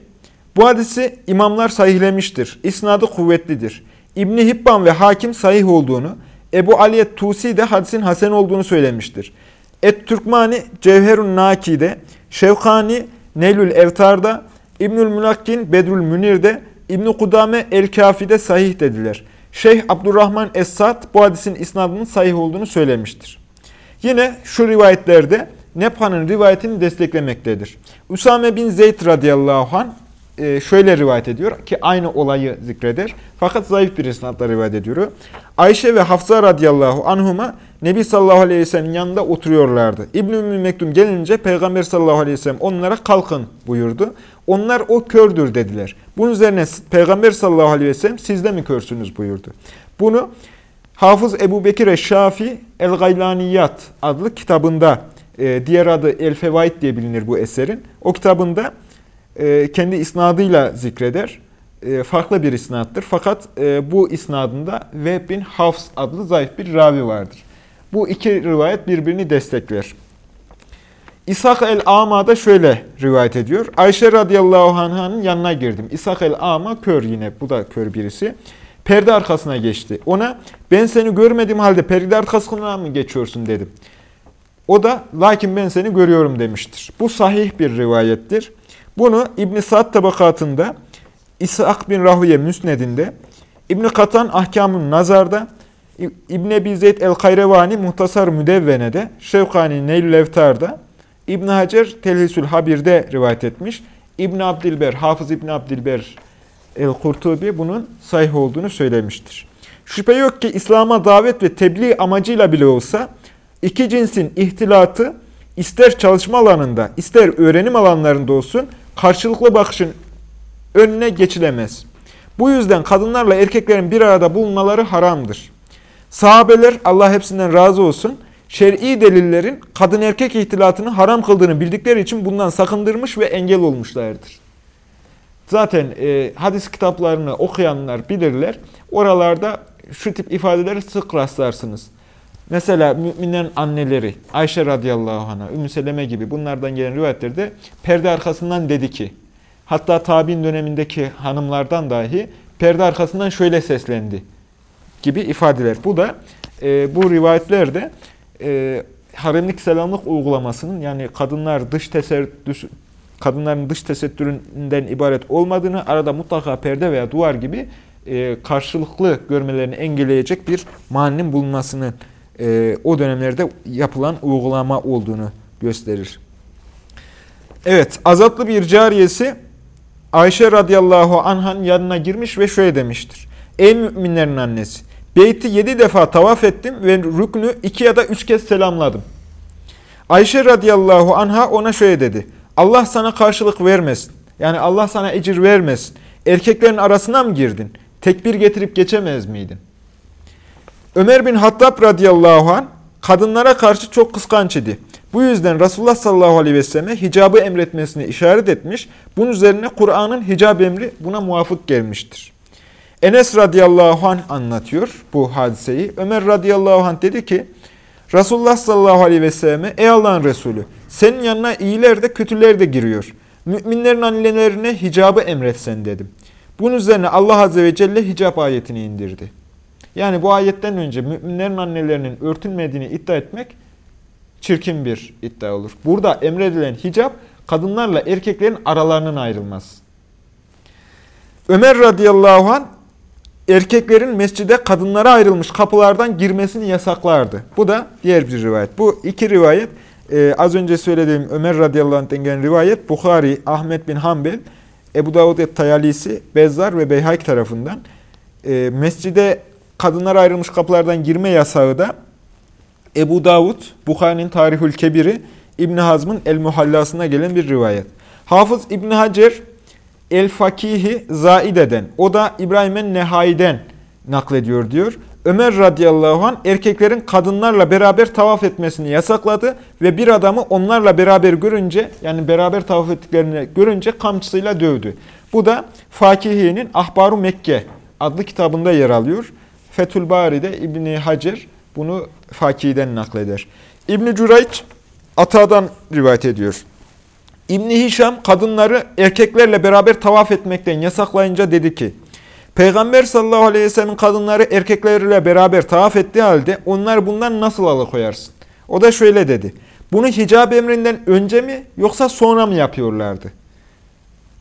bu hadisi imamlar sahihlemiştir. İsnadı kuvvetlidir. İbni Hibban ve Hakim sahih olduğunu, Ebu Aliyet Tusi de hadisin hasen olduğunu söylemiştir. Et-Türkmani Cevherun Naki'de, Şevkani Neylül Evtar'da, İbnül Münakkin Bedrül Münir'de, İbn-i Kudame El-Kafi'de sahih dediler. Şeyh Abdurrahman Es-Sad bu hadisin isnadının sahih olduğunu söylemiştir. Yine şu rivayetlerde Nebha'nın rivayetini desteklemektedir. Usame bin Zeyd radıyallahu anh e, şöyle rivayet ediyor ki aynı olayı zikreder. Fakat zayıf bir isnatla rivayet ediyor. Ayşe ve Hafsa radıyallahu anhuma Nebi sallallahu aleyhi ve sellem'in yanında oturuyorlardı. İbn-i Mektum gelince Peygamber sallallahu aleyhi ve sellem onlara kalkın buyurdu. Onlar o kördür dediler. Bunun üzerine Peygamber sallallahu aleyhi ve sellem siz de mi körsünüz buyurdu. Bunu Hafız Ebu Bekir Şafi El-Gaylaniyat adlı kitabında, e, diğer adı El-Fevaid diye bilinir bu eserin. O kitabında e, kendi isnadıyla zikreder. E, farklı bir isnattır. Fakat bu isnadında Vehb bin Hafs adlı zayıf bir ravi vardır. Bu iki rivayet birbirini destekler. İshak el-Ama da şöyle rivayet ediyor. Ayşe radıyallahu anh'ın yanına girdim. İshak el-Ama kör yine, bu da kör birisi. Perde arkasına geçti. Ona ben seni görmediğim halde perde arkasına mı geçiyorsun dedim. O da lakin ben seni görüyorum demiştir. Bu sahih bir rivayettir. Bunu İbn Sa'd tabakatında, İshak bin Rahüye Müsned'inde, İbn Katan Ahkam'ın Nazar'da, İbn Ebi Zeyd el-Kayrevani Muhtasar Müdevvene'de, Şevkani Neylül Evtar'da, İbn Hacer Telhisül Habir'de rivayet etmiş. İbn Abdilber, Hafız İbn Abdilber el-Kurtubi bunun sahih olduğunu söylemiştir. Şüphe yok ki İslam'a davet ve tebliğ amacıyla bile olsa iki cinsin ihtilatı ister çalışma alanında, ister öğrenim alanlarında olsun karşılıklı bakışın önüne geçilemez. Bu yüzden kadınlarla erkeklerin bir arada bulunmaları haramdır. Sahabeler, Allah hepsinden razı olsun, şer'i delillerin kadın erkek ihtilatını haram kıldığını bildikleri için bundan sakındırmış ve engel olmuşlardır. Zaten e, hadis kitaplarını okuyanlar bilirler. Oralarda şu tip ifadeleri sık rastlarsınız. Mesela müminlerin anneleri, Ayşe radıyallahu anh'a, Ümmü Seleme gibi bunlardan gelen rivayetlerde perde arkasından dedi ki, hatta tabi'in dönemindeki hanımlardan dahi perde arkasından şöyle seslendi gibi ifadeler. Bu da e, bu rivayetlerde e, haremlik selamlık uygulamasının yani kadınlar dış tesettür kadınların dış tesettüründen ibaret olmadığını, arada mutlaka perde veya duvar gibi e, karşılıklı görmelerini engelleyecek bir maninin bulunmasını e, o dönemlerde yapılan uygulama olduğunu gösterir. Evet, azatlı bir cariyesi Ayşe radıyallahu anh'ın yanına girmiş ve şöyle demiştir. Ey müminlerin annesi, beyti yedi defa tavaf ettim ve rüknü iki ya da üç kez selamladım. Ayşe radıyallahu anha ona şöyle dedi. Allah sana karşılık vermesin. Yani Allah sana ecir vermesin. Erkeklerin arasına mı girdin? Tekbir getirip geçemez miydin? Ömer bin Hattab radıyallahu an kadınlara karşı çok kıskanç idi. Bu yüzden Resulullah sallallahu aleyhi ve selleme hicabı emretmesini işaret etmiş. Bunun üzerine Kur'an'ın hicab emri buna muvafık gelmiştir. Enes radıyallahu anh anlatıyor bu hadiseyi. Ömer radıyallahu anh dedi ki, Resulullah sallallahu aleyhi ve selleme, ey Allah'ın Resulü, senin yanına iyiler de kötüler de giriyor. Müminlerin annelerine hicabı emretsen dedim. Bunun üzerine Allah azze ve celle hicab ayetini indirdi. Yani bu ayetten önce müminlerin annelerinin örtünmediğini iddia etmek çirkin bir iddia olur. Burada emredilen hicap kadınlarla erkeklerin aralarının ayrılmaz. Ömer radıyallahu an erkeklerin mescide kadınlara ayrılmış kapılardan girmesini yasaklardı. Bu da diğer bir rivayet. Bu iki rivayet e, az önce söylediğim Ömer radıyallahu anh'ten gelen rivayet Bukhari, Ahmet bin Hanbel, Ebu Davud et-Tayalisi, Bezzar ve Beyhak tarafından e, mescide kadınlara ayrılmış kapılardan girme yasağı da Ebu Davud, Bukhari'nin Tarihül Kebiri, İbn Hazm'ın El Muhallasına gelen bir rivayet. Hafız İbn Hacer El Fakihi Zaide'den, o da İbrahim'in Nehai'den naklediyor diyor. Ömer radıyallahu an erkeklerin kadınlarla beraber tavaf etmesini yasakladı ve bir adamı onlarla beraber görünce yani beraber tavaf ettiklerini görünce kamçısıyla dövdü. Bu da Fakihi'nin Ahbaru Mekke adlı kitabında yer alıyor. Fethül Bari'de İbni Hacer bunu Faki'den nakleder. İbni Cürayç Ata'dan rivayet ediyor. İbni Hişam kadınları erkeklerle beraber tavaf etmekten yasaklayınca dedi ki, Peygamber sallallahu aleyhi ve sellem kadınları erkeklerle beraber tavaf ettiği halde onlar bundan nasıl alıkoyarsın? O da şöyle dedi. Bunu hicab emrinden önce mi yoksa sonra mı yapıyorlardı?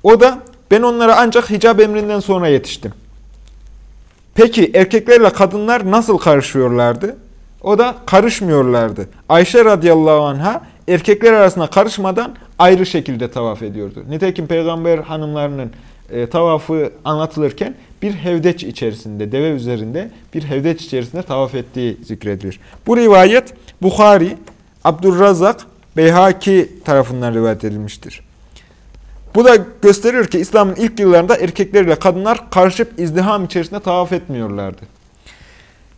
O da ben onlara ancak hicab emrinden sonra yetiştim. Peki erkeklerle kadınlar nasıl karışıyorlardı? O da karışmıyorlardı. Ayşe radıyallahu anha erkekler arasında karışmadan ayrı şekilde tavaf ediyordu. Nitekim peygamber hanımlarının e, tavafı anlatılırken bir hevdeç içerisinde, deve üzerinde bir hevdeç içerisinde tavaf ettiği zikredilir. Bu rivayet Bukhari, Abdurrazak, Beyhaki tarafından rivayet edilmiştir. Bu da gösteriyor ki İslam'ın ilk yıllarında erkeklerle kadınlar karışıp izdiham içerisinde tavaf etmiyorlardı.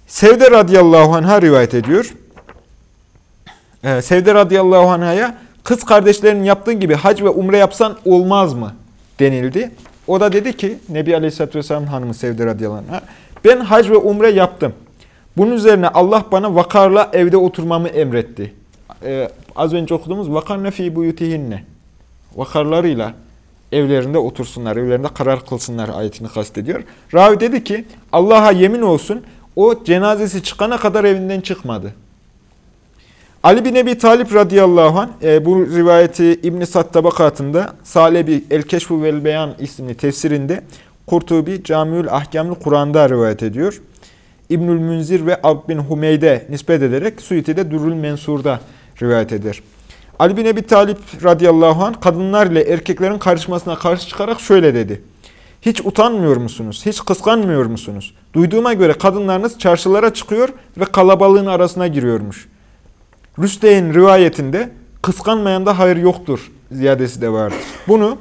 Sevde radıyallahu anh'a rivayet ediyor. Ee, Sevde radıyallahu anh'a kız kardeşlerinin yaptığı gibi hac ve umre yapsan olmaz mı denildi. O da dedi ki Nebi Aleyhisselatü Vesselam hanımı Sevde radıyallahu anh'a ben hac ve umre yaptım. Bunun üzerine Allah bana vakarla evde oturmamı emretti. Ee, az önce okuduğumuz vakarne fi buyutihinne. Vakarlarıyla evlerinde otursunlar, evlerinde karar kılsınlar ayetini kastediyor. Ravi dedi ki Allah'a yemin olsun o cenazesi çıkana kadar evinden çıkmadı. Ali bin Ebi Talip radıyallahu anh e, bu rivayeti İbn-i Sad tabakatında Salebi El-Keşfu vel Beyan isimli tefsirinde Kurtubi Camiül Ahkamlı Kur'an'da rivayet ediyor. İbnül Münzir ve Ab bin Humeyde nispet ederek Suyuti'de Durul Mensur'da rivayet eder. Ali bin Ebi Talip radıyallahu anh kadınlar ile erkeklerin karışmasına karşı çıkarak şöyle dedi. Hiç utanmıyor musunuz? Hiç kıskanmıyor musunuz? Duyduğuma göre kadınlarınız çarşılara çıkıyor ve kalabalığın arasına giriyormuş. Rüstey'in rivayetinde kıskanmayan da hayır yoktur ziyadesi de vardır. Bunu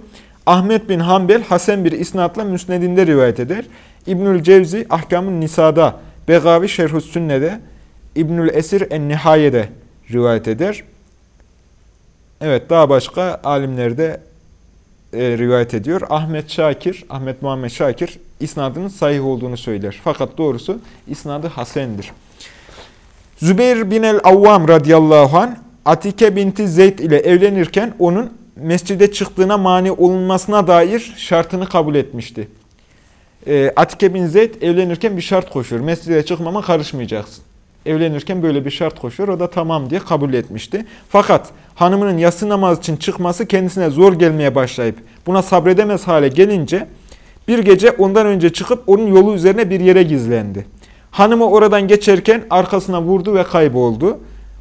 Ahmet bin Hanbel Hasan bir isnatla müsnedinde rivayet eder. İbnül Cevzi Ahkam'ın Nisa'da, Begavi Şerhus Sünne'de, İbnül Esir En-Nihaye'de rivayet eder. Evet daha başka alimler de e, rivayet ediyor. Ahmet Şakir, Ahmet Muhammed Şakir isnadının sahih olduğunu söyler. Fakat doğrusu isnadı hasendir. Zübeyir bin el-Avvam radıyallahu anh Atike binti Zeyd ile evlenirken onun mescide çıktığına mani olunmasına dair şartını kabul etmişti. E, Atike bin Zeyd evlenirken bir şart koşuyor. Mescide çıkmama karışmayacaksın. Evlenirken böyle bir şart koşuyor. O da tamam diye kabul etmişti. Fakat hanımının yatsı namaz için çıkması kendisine zor gelmeye başlayıp buna sabredemez hale gelince bir gece ondan önce çıkıp onun yolu üzerine bir yere gizlendi. Hanımı oradan geçerken arkasına vurdu ve kayboldu.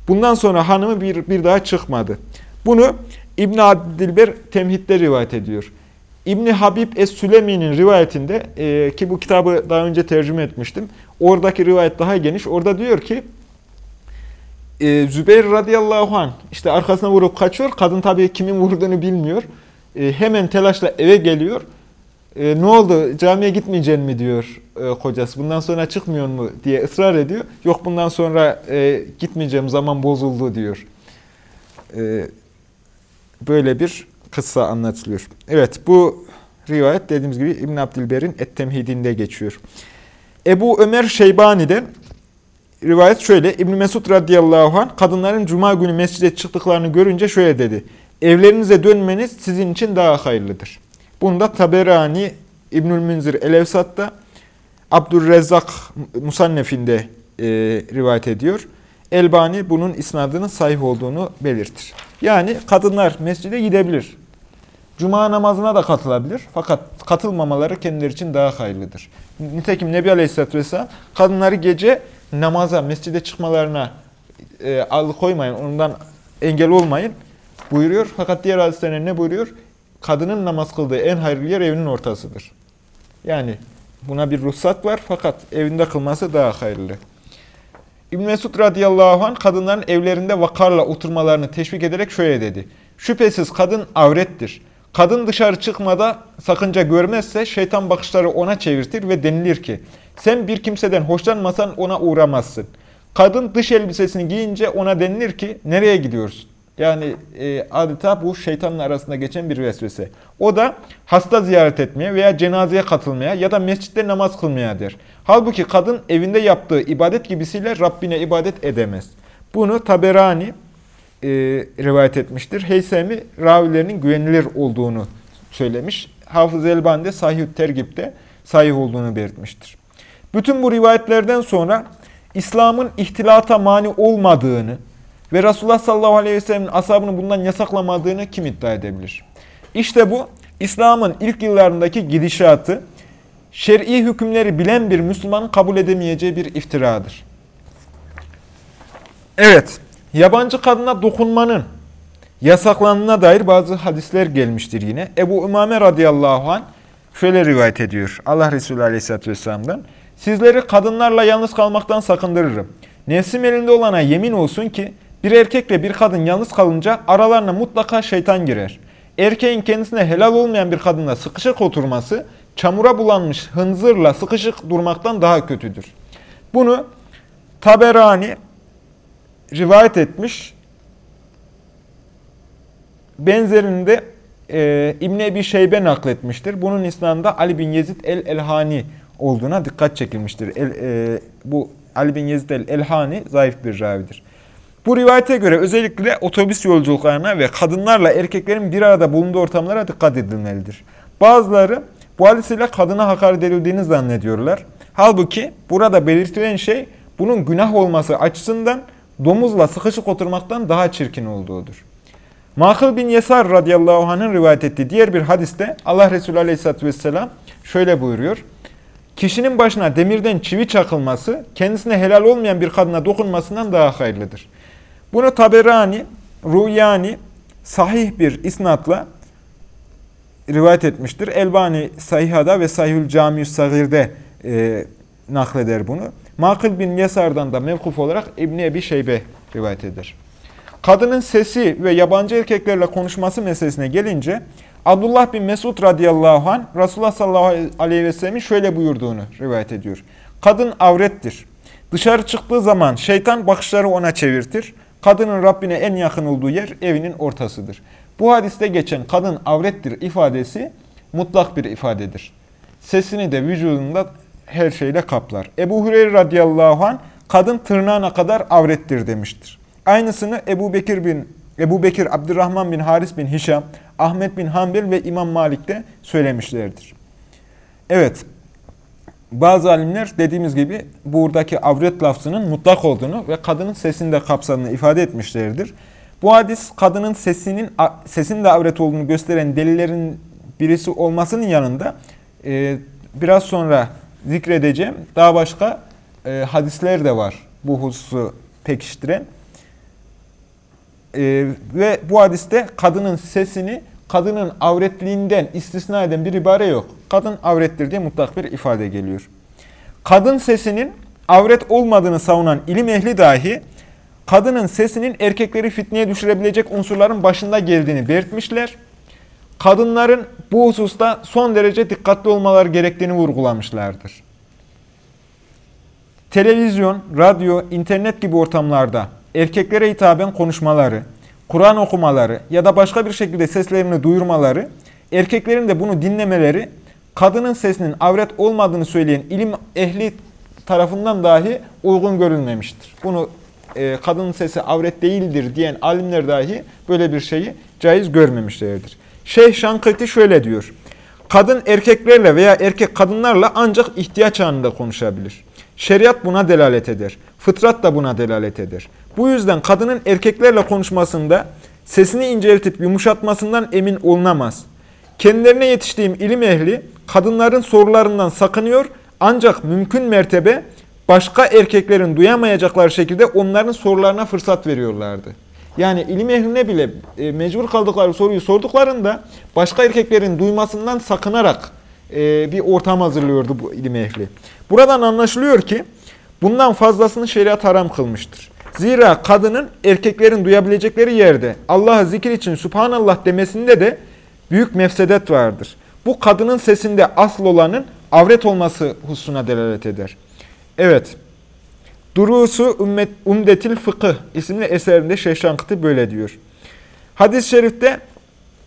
Bundan sonra hanımı bir, bir daha çıkmadı. Bunu İbn Abdilber temhitte rivayet ediyor. İbni Habib Es-Sülemi'nin rivayetinde e, ki bu kitabı daha önce tercüme etmiştim. Oradaki rivayet daha geniş. Orada diyor ki e, Zübeyir radıyallahu anh işte arkasına vurup kaçıyor. Kadın tabii kimin vurduğunu bilmiyor. E, hemen telaşla eve geliyor. E, ne oldu camiye gitmeyeceksin mi diyor e, kocası. Bundan sonra çıkmıyor mu diye ısrar ediyor. Yok bundan sonra e, gitmeyeceğim zaman bozuldu diyor. E, böyle bir kıssa anlatılıyor. Evet bu rivayet dediğimiz gibi İbn Abdilber'in Et-Temhidinde geçiyor. Ebu Ömer Şeybani'den rivayet şöyle. İbn Mesud radıyallahu anh kadınların cuma günü mescide çıktıklarını görünce şöyle dedi. Evlerinize dönmeniz sizin için daha hayırlıdır. Bunda Taberani İbnül Münzir Elevsat'ta Abdurrezzak Musannef'inde e, rivayet ediyor. Elbani bunun isnadının sahih olduğunu belirtir. Yani kadınlar mescide gidebilir. Cuma namazına da katılabilir. Fakat katılmamaları kendileri için daha hayırlıdır. Nitekim Nebi Aleyhisselatü Vesselam kadınları gece namaza, mescide çıkmalarına e, alıkoymayın, ondan engel olmayın buyuruyor. Fakat diğer hadislerine ne buyuruyor? Kadının namaz kıldığı en hayırlı yer evinin ortasıdır. Yani buna bir ruhsat var fakat evinde kılması daha hayırlı. İbn Mesud radıyallahu anh kadınların evlerinde vakarla oturmalarını teşvik ederek şöyle dedi. Şüphesiz kadın avrettir. Kadın dışarı çıkmada sakınca görmezse şeytan bakışları ona çevirtir ve denilir ki sen bir kimseden hoşlanmasan ona uğramazsın. Kadın dış elbisesini giyince ona denilir ki nereye gidiyorsun? Yani e, adeta bu şeytanın arasında geçen bir vesvese. O da hasta ziyaret etmeye veya cenazeye katılmaya ya da mescitte namaz kılmaya der. Halbuki kadın evinde yaptığı ibadet gibisiyle Rabbine ibadet edemez. Bunu Taberani e, rivayet etmiştir. Heysemi ravilerinin güvenilir olduğunu söylemiş. Hafız Elbani de Sahih Tergib'de sahih olduğunu belirtmiştir. Bütün bu rivayetlerden sonra İslam'ın ihtilata mani olmadığını ve Resulullah sallallahu aleyhi ve sellem'in ashabını bundan yasaklamadığını kim iddia edebilir? İşte bu İslam'ın ilk yıllarındaki gidişatı, şer'i hükümleri bilen bir Müslümanın kabul edemeyeceği bir iftiradır. Evet, yabancı kadına dokunmanın yasaklandığına dair bazı hadisler gelmiştir yine. Ebu Umame radıyallahu anh şöyle rivayet ediyor Allah Resulü aleyhisselatü vesselam'dan. Sizleri kadınlarla yalnız kalmaktan sakındırırım. Nefsim elinde olana yemin olsun ki bir erkekle bir kadın yalnız kalınca aralarına mutlaka şeytan girer. Erkeğin kendisine helal olmayan bir kadınla sıkışık oturması, çamura bulanmış hınzırla sıkışık durmaktan daha kötüdür. Bunu Taberani rivayet etmiş. Benzerini de e, İbn Ebi Şeybe nakletmiştir. Bunun isnadında Ali bin Yezid el-Elhani olduğuna dikkat çekilmiştir. El, e, bu Ali bin Yezid el-Elhani zayıf bir ravidir. Bu rivayete göre özellikle otobüs yolculuklarına ve kadınlarla erkeklerin bir arada bulunduğu ortamlara dikkat edilmelidir. Bazıları bu hadisiyle kadına hakaret edildiğini zannediyorlar. Halbuki burada belirtilen şey bunun günah olması açısından domuzla sıkışık oturmaktan daha çirkin olduğudur. Mahıl bin Yesar radıyallahu anh'ın rivayet ettiği diğer bir hadiste Allah Resulü aleyhisselatü vesselam şöyle buyuruyor. kişinin başına demirden çivi çakılması, kendisine helal olmayan bir kadına dokunmasından daha hayırlıdır. Bunu Taberani, Ruyani, sahih bir isnatla rivayet etmiştir. Elbani Sahiha'da ve Sahihül Camiü's Sagir'de e, nakleder bunu. Makıl bin Yesar'dan da mevkuf olarak İbni Ebi Şeybe rivayet eder. Kadının sesi ve yabancı erkeklerle konuşması meselesine gelince Abdullah bin Mesud radıyallahu anh Resulullah sallallahu aleyhi ve sellemin şöyle buyurduğunu rivayet ediyor. Kadın avrettir. Dışarı çıktığı zaman şeytan bakışları ona çevirtir. Kadının Rabbine en yakın olduğu yer evinin ortasıdır. Bu hadiste geçen kadın avrettir ifadesi mutlak bir ifadedir. Sesini de vücudunda her şeyle kaplar. Ebu Hureyre radıyallahu anh kadın tırnağına kadar avrettir demiştir. Aynısını Ebu Bekir bin Ebu Bekir Abdurrahman bin Haris bin Hişam, Ahmet bin Hanbel ve İmam Malik de söylemişlerdir. Evet, bazı alimler dediğimiz gibi buradaki avret lafzının mutlak olduğunu ve kadının sesini de kapsadığını ifade etmişlerdir. Bu hadis kadının sesinin sesin de avret olduğunu gösteren delillerin birisi olmasının yanında e, biraz sonra zikredeceğim daha başka e, hadisler de var bu hususu pekiştiren. E, ve bu hadiste kadının sesini kadının avretliğinden istisna eden bir ibare yok. Kadın avrettir diye mutlak bir ifade geliyor. Kadın sesinin avret olmadığını savunan ilim ehli dahi kadının sesinin erkekleri fitneye düşürebilecek unsurların başında geldiğini belirtmişler. Kadınların bu hususta son derece dikkatli olmaları gerektiğini vurgulamışlardır. Televizyon, radyo, internet gibi ortamlarda erkeklere hitaben konuşmaları, Kur'an okumaları ya da başka bir şekilde seslerini duyurmaları, erkeklerin de bunu dinlemeleri, kadının sesinin avret olmadığını söyleyen ilim ehli tarafından dahi uygun görülmemiştir. Bunu e, kadının sesi avret değildir diyen alimler dahi böyle bir şeyi caiz görmemişlerdir. Şeyh Şankıti şöyle diyor. Kadın erkeklerle veya erkek kadınlarla ancak ihtiyaç anında konuşabilir. Şeriat buna delalet eder. Fıtrat da buna delalet eder. Bu yüzden kadının erkeklerle konuşmasında sesini inceltip yumuşatmasından emin olunamaz. Kendilerine yetiştiğim ilim ehli kadınların sorularından sakınıyor ancak mümkün mertebe başka erkeklerin duyamayacakları şekilde onların sorularına fırsat veriyorlardı. Yani ilim ehline bile e, mecbur kaldıkları soruyu sorduklarında başka erkeklerin duymasından sakınarak e, bir ortam hazırlıyordu bu ilim ehli. Buradan anlaşılıyor ki bundan fazlasını şeriat haram kılmıştır. Zira kadının erkeklerin duyabilecekleri yerde Allah'a zikir için Subhanallah demesinde de büyük mefsedet vardır. Bu kadının sesinde asıl olanın avret olması hususuna delalet eder. Evet. Durusu Ümmet, Umdetil Fıkıh isimli eserinde Şeyh Şankıtı böyle diyor. Hadis-i şerifte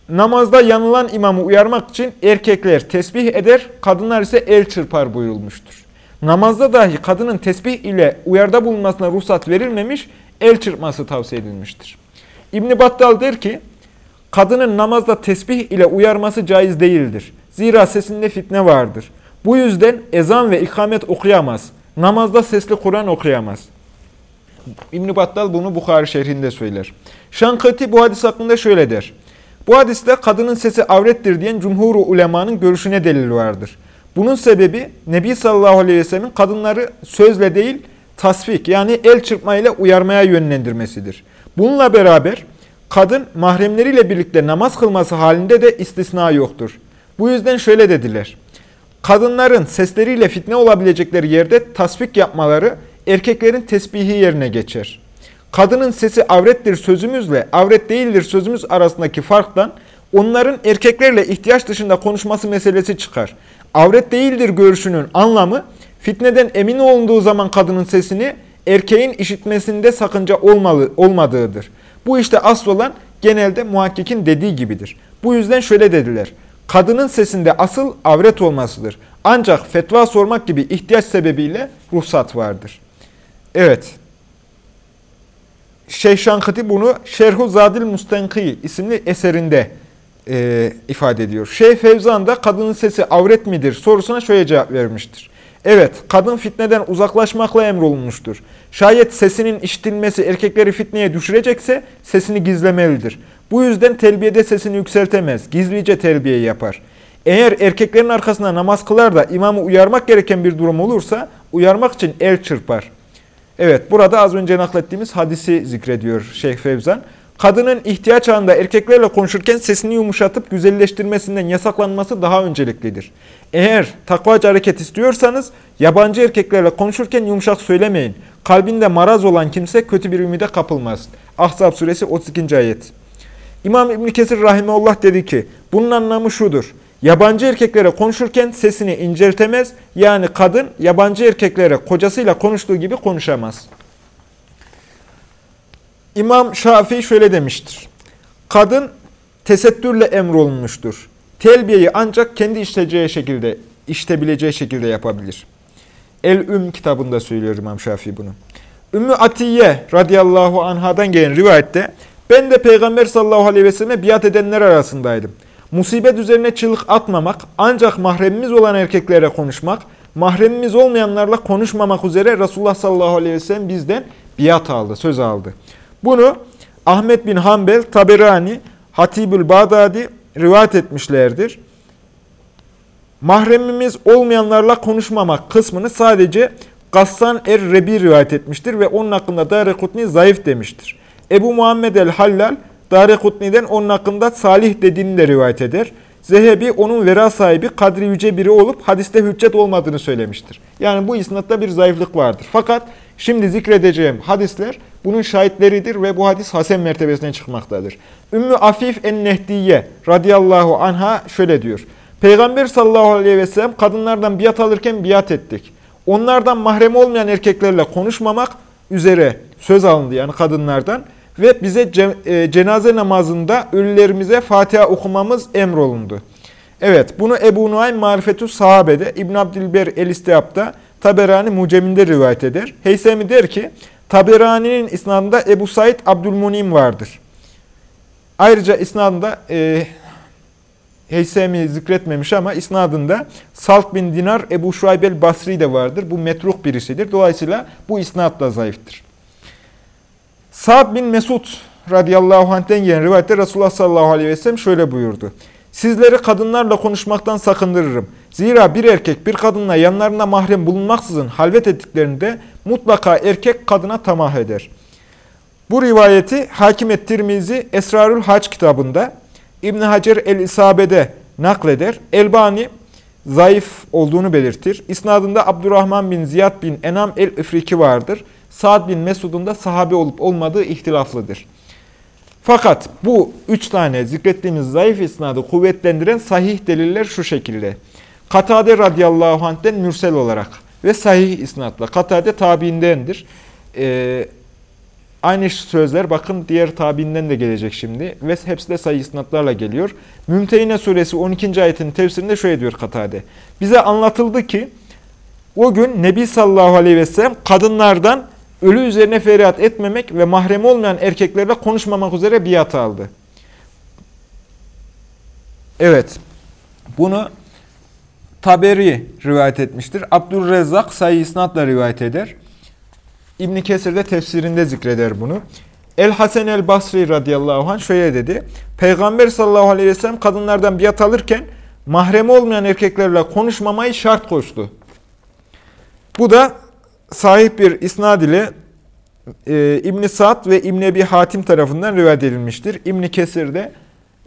namazda yanılan imamı uyarmak için erkekler tesbih eder, kadınlar ise el çırpar buyurulmuştur. Namazda dahi kadının tesbih ile uyarda bulunmasına ruhsat verilmemiş, el çırpması tavsiye edilmiştir. İbn Battal der ki, kadının namazda tesbih ile uyarması caiz değildir. Zira sesinde fitne vardır. Bu yüzden ezan ve ikamet okuyamaz. Namazda sesli Kur'an okuyamaz. İbn Battal bunu Bukhari şehrinde söyler. Şankati bu hadis hakkında şöyle der. Bu hadiste kadının sesi avrettir diyen cumhur ulemanın görüşüne delil vardır. Bunun sebebi Nebi sallallahu aleyhi ve sellemin kadınları sözle değil tasfik yani el çırpmayla uyarmaya yönlendirmesidir. Bununla beraber kadın mahremleriyle birlikte namaz kılması halinde de istisna yoktur. Bu yüzden şöyle dediler. Kadınların sesleriyle fitne olabilecekleri yerde tasfik yapmaları erkeklerin tesbihi yerine geçer. Kadının sesi avrettir sözümüzle avret değildir sözümüz arasındaki farktan onların erkeklerle ihtiyaç dışında konuşması meselesi çıkar. Avret değildir görüşünün anlamı fitneden emin olunduğu zaman kadının sesini erkeğin işitmesinde sakınca olmalı, olmadığıdır. Bu işte asıl olan genelde muhakkikin dediği gibidir. Bu yüzden şöyle dediler. Kadının sesinde asıl avret olmasıdır. Ancak fetva sormak gibi ihtiyaç sebebiyle ruhsat vardır. Evet. Şeyh Şankıti bunu Şerhu Zadil Mustenki isimli eserinde e, ifade ediyor. Şeyh Fevzan da kadının sesi avret midir sorusuna şöyle cevap vermiştir. Evet, kadın fitneden uzaklaşmakla emrolunmuştur. Şayet sesinin işitilmesi erkekleri fitneye düşürecekse sesini gizlemelidir. Bu yüzden telbiyede sesini yükseltemez, gizlice terbiye yapar. Eğer erkeklerin arkasında namaz kılar da imamı uyarmak gereken bir durum olursa uyarmak için el çırpar. Evet burada az önce naklettiğimiz hadisi zikrediyor Şeyh Fevzan. Kadının ihtiyaç anında erkeklerle konuşurken sesini yumuşatıp güzelleştirmesinden yasaklanması daha önceliklidir. Eğer takvaca hareket istiyorsanız yabancı erkeklerle konuşurken yumuşak söylemeyin. Kalbinde maraz olan kimse kötü bir ümide kapılmaz. Ahzab suresi 32. ayet. İmam İbn Kesir rahimeullah dedi ki bunun anlamı şudur. Yabancı erkeklere konuşurken sesini inceltemez. Yani kadın yabancı erkeklere kocasıyla konuştuğu gibi konuşamaz. İmam Şafii şöyle demiştir. Kadın tesettürle emrolunmuştur. Telbiyeyi ancak kendi işleyeceği şekilde, iştebileceği şekilde yapabilir. El-Üm kitabında söylüyor İmam Şafii bunu. Ümmü Atiye radıyallahu anhadan gelen rivayette ben de Peygamber sallallahu aleyhi ve selleme biat edenler arasındaydım. Musibet üzerine çığlık atmamak, ancak mahremimiz olan erkeklere konuşmak, mahremimiz olmayanlarla konuşmamak üzere Resulullah sallallahu aleyhi ve sellem bizden biat aldı, söz aldı. Bunu Ahmet bin Hanbel, Taberani, Hatibül Bağdadi rivayet etmişlerdir. Mahremimiz olmayanlarla konuşmamak kısmını sadece Gassan er-Rebi rivayet etmiştir ve onun hakkında Darekutni zayıf demiştir. Ebu Muhammed el-Hallal, Darekutni'den onun hakkında salih dediğini de rivayet eder. Zehebi onun vera sahibi kadri yüce biri olup hadiste hüccet olmadığını söylemiştir. Yani bu isnatta bir zayıflık vardır. Fakat şimdi zikredeceğim hadisler bunun şahitleridir ve bu hadis Hasan mertebesine çıkmaktadır. Ümmü Afif en-Nehdiye radıyallahu anha şöyle diyor. Peygamber sallallahu aleyhi ve sellem kadınlardan biat alırken biat ettik. Onlardan mahrem olmayan erkeklerle konuşmamak üzere söz alındı yani kadınlardan. Ve bize e, cenaze namazında ölülerimize Fatiha okumamız emrolundu. Evet bunu Ebu Nuaym Marifetü Sahabe'de, İbn Abdilber El-İstihap'ta, Taberani Mucem'inde rivayet eder. Heysemi der ki, Taberani'nin isnadında Ebu Said Abdülmunim vardır. Ayrıca isnadında e, Heysemi zikretmemiş ama isnadında Salt bin Dinar Ebu Şuayb el-Basri de vardır. Bu metruk birisidir. Dolayısıyla bu isnad da zayıftır. Sa'd bin Mesud radıyallahu anh'ten gelen rivayette Resulullah sallallahu aleyhi ve sellem şöyle buyurdu. Sizleri kadınlarla konuşmaktan sakındırırım. Zira bir erkek bir kadınla yanlarında mahrem bulunmaksızın halvet ettiklerinde mutlaka erkek kadına tamah eder. Bu rivayeti Hakim et-Tirmizi Esrarül Hac kitabında İbn Hacer el-İsabe'de nakleder. Elbani zayıf olduğunu belirtir. İsnadında Abdurrahman bin Ziyad bin Enam el-İfriki vardır. Sa'd bin Mesud'un da sahabe olup olmadığı ihtilaflıdır. Fakat bu üç tane zikrettiğimiz zayıf isnadı kuvvetlendiren sahih deliller şu şekilde. Katade radıyallahu anh'ten mürsel olarak ve sahih isnatla. Katade tabiindendir. Ee, aynı sözler bakın diğer tabiinden de gelecek şimdi. Ve hepsi de sahih isnatlarla geliyor. Mümtehine suresi 12. ayetin tefsirinde şöyle diyor Katade. Bize anlatıldı ki o gün Nebi sallallahu aleyhi ve sellem kadınlardan ölü üzerine feryat etmemek ve mahrem olmayan erkeklerle konuşmamak üzere biat aldı. Evet, bunu Taberi rivayet etmiştir. Abdurrezzak sayı isnatla rivayet eder. İbn Kesir de tefsirinde zikreder bunu. El-Hasen el-Basri radıyallahu anh şöyle dedi. Peygamber sallallahu aleyhi ve sellem kadınlardan biat alırken mahrem olmayan erkeklerle konuşmamayı şart koştu. Bu da sahip bir isnad ile e, İbn Sa'd ve İbn Ebi Hatim tarafından rivayet edilmiştir. İbn Kesir de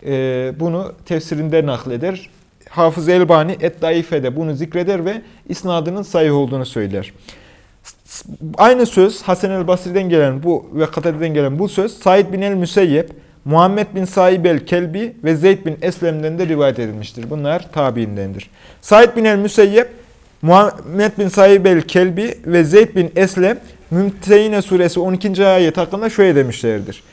e, bunu tefsirinde nakleder. Hafız Elbani Et-Daife'de bunu zikreder ve isnadının sahih olduğunu söyler. Aynı söz Hasan el-Basri'den gelen bu ve Katade'den gelen bu söz Said bin el-Müseyyep, Muhammed bin Saib el-Kelbi ve Zeyd bin Eslem'den de rivayet edilmiştir. Bunlar tabiindendir. Said bin el-Müseyyep Muhammed bin Saib el-Kelbi ve Zeyd bin Eslem Mümtehine suresi 12. ayet hakkında şöyle demişlerdir.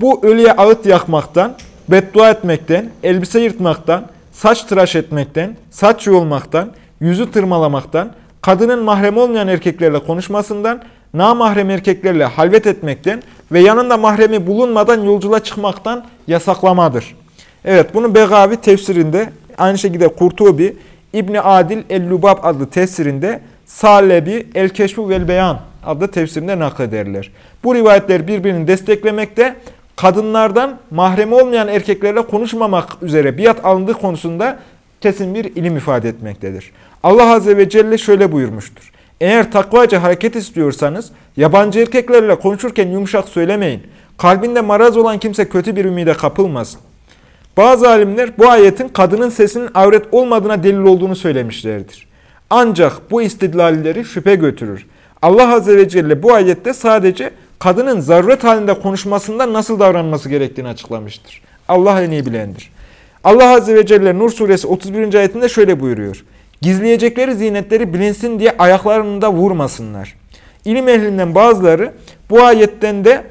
Bu ölüye ağıt yakmaktan, beddua etmekten, elbise yırtmaktan, saç tıraş etmekten, saç yolmaktan, yüzü tırmalamaktan, kadının mahrem olmayan erkeklerle konuşmasından, namahrem erkeklerle halvet etmekten ve yanında mahremi bulunmadan yolculuğa çıkmaktan yasaklamadır. Evet bunu Begavi tefsirinde, aynı şekilde Kurtubi, İbni Adil el-Lubab adlı tefsirinde Salebi el-Keşfu vel-Beyan adlı tefsirinde naklederler. Bu rivayetler birbirini desteklemekte, kadınlardan mahrem olmayan erkeklerle konuşmamak üzere biat alındığı konusunda kesin bir ilim ifade etmektedir. Allah Azze ve Celle şöyle buyurmuştur. Eğer takvaca hareket istiyorsanız yabancı erkeklerle konuşurken yumuşak söylemeyin. Kalbinde maraz olan kimse kötü bir ümide kapılmasın. Bazı alimler bu ayetin kadının sesinin avret olmadığına delil olduğunu söylemişlerdir. Ancak bu istidlalleri şüphe götürür. Allah Azze ve Celle bu ayette sadece kadının zaruret halinde konuşmasında nasıl davranması gerektiğini açıklamıştır. Allah en iyi bilendir. Allah Azze ve Celle Nur suresi 31. ayetinde şöyle buyuruyor. Gizleyecekleri zinetleri bilinsin diye ayaklarını da vurmasınlar. İlim ehlinden bazıları bu ayetten de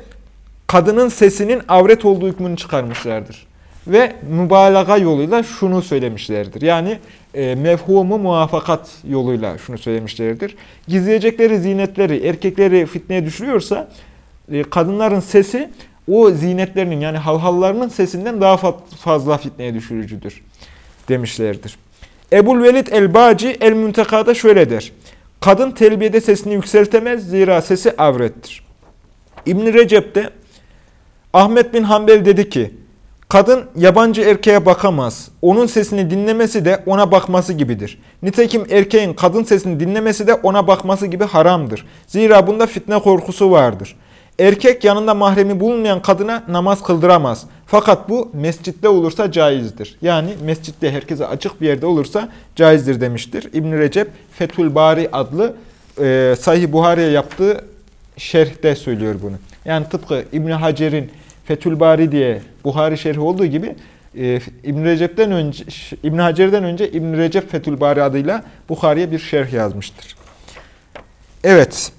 kadının sesinin avret olduğu hükmünü çıkarmışlardır. Ve mübalağa yoluyla şunu söylemişlerdir. Yani e, mefhumu muvafakat yoluyla şunu söylemişlerdir. Gizleyecekleri zinetleri, erkekleri fitneye düşürüyorsa e, kadınların sesi o zinetlerinin yani halhallarının sesinden daha fazla fitneye düşürücüdür demişlerdir. Ebul Velid el-Baci el-Münteka'da şöyle der. Kadın telbiyede sesini yükseltemez zira sesi avrettir. İbn Recep'te Ahmet bin Hanbel dedi ki, Kadın yabancı erkeğe bakamaz. Onun sesini dinlemesi de ona bakması gibidir. Nitekim erkeğin kadın sesini dinlemesi de ona bakması gibi haramdır. Zira bunda fitne korkusu vardır. Erkek yanında mahremi bulunmayan kadına namaz kıldıramaz. Fakat bu mescitte olursa caizdir. Yani mescitte herkese açık bir yerde olursa caizdir demiştir. İbn Recep Fethül Bari adlı e, Sahih Buhari'ye yaptığı şerhte söylüyor bunu. Yani tıpkı İbn Hacer'in Fethül Bari diye Buhari şerhi olduğu gibi e, İbn Recep'ten önce İbn Hacer'den önce İbn Recep Fethül Bari adıyla Buhari'ye bir şerh yazmıştır. Evet.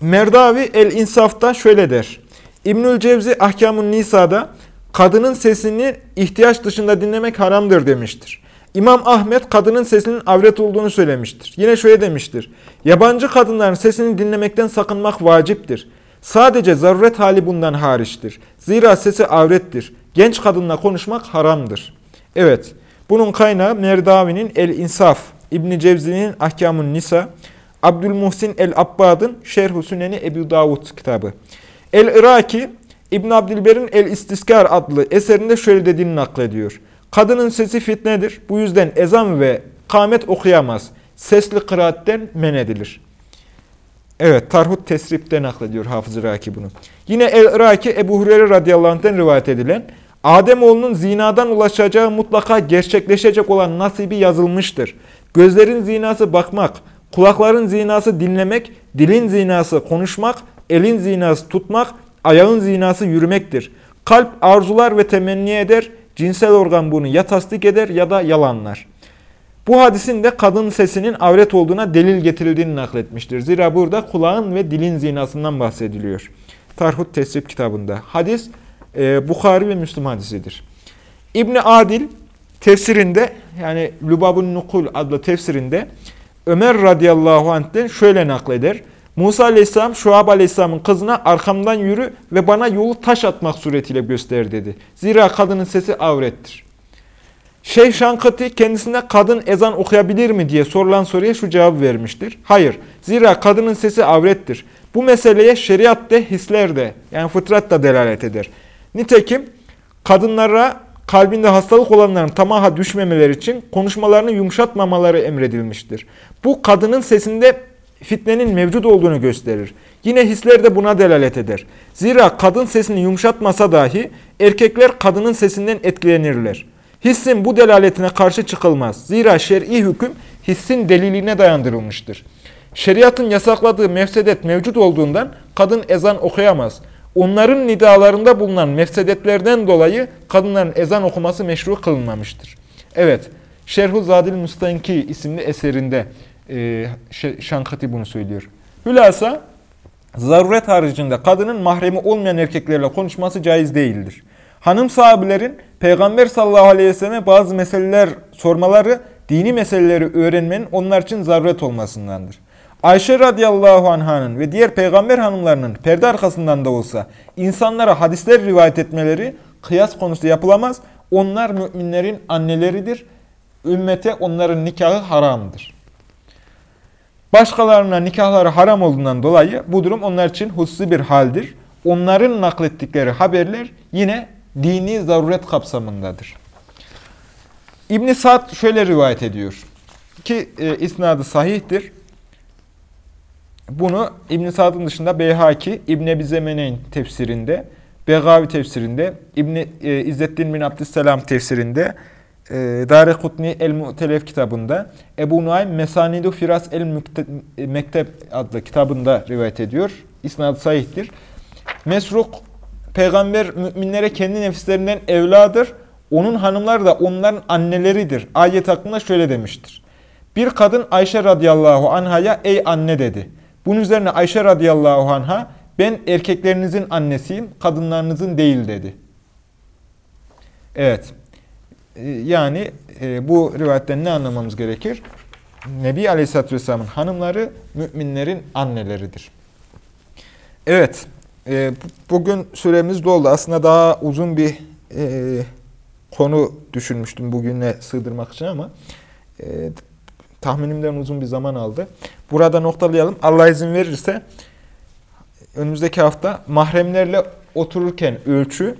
Merdavi el-İnsaf'ta şöyle der. İbnül Cevzi Ahkamun Nisa'da kadının sesini ihtiyaç dışında dinlemek haramdır demiştir. İmam Ahmet kadının sesinin avret olduğunu söylemiştir. Yine şöyle demiştir. Yabancı kadınların sesini dinlemekten sakınmak vaciptir. Sadece zaruret hali bundan hariçtir. Zira sesi avrettir. Genç kadınla konuşmak haramdır. Evet, bunun kaynağı Merdavi'nin El-İnsaf, İbn Cevzi'nin Ahkamun Nisa, Abdülmuhsin el-Abbad'ın Şerh-ü Ebu Davud kitabı. El-Iraki, İbn Abdilber'in El-İstiskar adlı eserinde şöyle dediğini naklediyor. Kadının sesi fitnedir. Bu yüzden ezan ve kamet okuyamaz. Sesli kıraatten men edilir. Evet, Tarhut Tesrip'te naklediyor Hafız Iraki bunu. Yine El-Iraki Ebu Hureyre radıyallahu anh'ten rivayet edilen, Ademoğlunun zinadan ulaşacağı mutlaka gerçekleşecek olan nasibi yazılmıştır. Gözlerin zinası bakmak, kulakların zinası dinlemek, dilin zinası konuşmak, elin zinası tutmak, ayağın zinası yürümektir. Kalp arzular ve temenni eder, cinsel organ bunu ya tasdik eder ya da yalanlar. Bu hadisin de kadın sesinin avret olduğuna delil getirildiğini nakletmiştir. Zira burada kulağın ve dilin zinasından bahsediliyor. Tarhut Tesrip kitabında. Hadis e, Bukhari ve Müslüm hadisidir. İbni Adil tefsirinde yani Lubabun Nukul adlı tefsirinde Ömer radıyallahu anh'ten şöyle nakleder. Musa aleyhisselam Şuab aleyhisselamın kızına arkamdan yürü ve bana yolu taş atmak suretiyle göster dedi. Zira kadının sesi avrettir. Şeyh Şankati kendisine kadın ezan okuyabilir mi diye sorulan soruya şu cevap vermiştir. Hayır. Zira kadının sesi avrettir. Bu meseleye şeriat de hisler de yani fıtrat da delalet eder. Nitekim kadınlara kalbinde hastalık olanların tamaha düşmemeleri için konuşmalarını yumuşatmamaları emredilmiştir. Bu kadının sesinde fitnenin mevcut olduğunu gösterir. Yine hisler de buna delalet eder. Zira kadın sesini yumuşatmasa dahi erkekler kadının sesinden etkilenirler. Hissin bu delaletine karşı çıkılmaz. Zira şer'i hüküm hissin deliliğine dayandırılmıştır. Şeriatın yasakladığı mefsedet mevcut olduğundan kadın ezan okuyamaz. Onların nidalarında bulunan mefsedetlerden dolayı kadınların ezan okuması meşru kılınmamıştır. Evet, Şerhu Zadil Mustanki isimli eserinde e, Şankati bunu söylüyor. Hülasa, zaruret haricinde kadının mahremi olmayan erkeklerle konuşması caiz değildir. Hanım sahabilerin Peygamber sallallahu aleyhi ve selleme bazı meseleler sormaları, dini meseleleri öğrenmenin onlar için zaruret olmasındandır. Ayşe radıyallahu anh'ın ve diğer peygamber hanımlarının perde arkasından da olsa insanlara hadisler rivayet etmeleri kıyas konusu yapılamaz. Onlar müminlerin anneleridir. Ümmete onların nikahı haramdır. Başkalarına nikahları haram olduğundan dolayı bu durum onlar için hususi bir haldir. Onların naklettikleri haberler yine dini zaruret kapsamındadır. İbn Sa'd şöyle rivayet ediyor ki e, isnadı sahihtir. Bunu İbn Sa'd'ın dışında Beyhaki, İbn Ebi Zemeneyn tefsirinde, Begavi tefsirinde, İbn e, İzzettin bin Abdüsselam tefsirinde, e, El-Mu'telef kitabında, Ebu Nuaym Mesanidu Firas El-Mekteb adlı kitabında rivayet ediyor. İsnadı sahihtir. Mesruk, peygamber müminlere kendi nefislerinden evladır. Onun hanımları da onların anneleridir. Ayet hakkında şöyle demiştir. Bir kadın Ayşe radıyallahu anhaya ey anne dedi. Bunun üzerine Ayşe radıyallahu anha ben erkeklerinizin annesiyim, kadınlarınızın değil dedi. Evet. Ee, yani e, bu rivayetten ne anlamamız gerekir? Nebi Aleyhisselatü Vesselam'ın hanımları müminlerin anneleridir. Evet. E, bugün süremiz doldu. Aslında daha uzun bir e, konu düşünmüştüm bugüne sığdırmak için ama e, tahminimden uzun bir zaman aldı. Burada noktalayalım. Allah izin verirse önümüzdeki hafta mahremlerle otururken ölçü,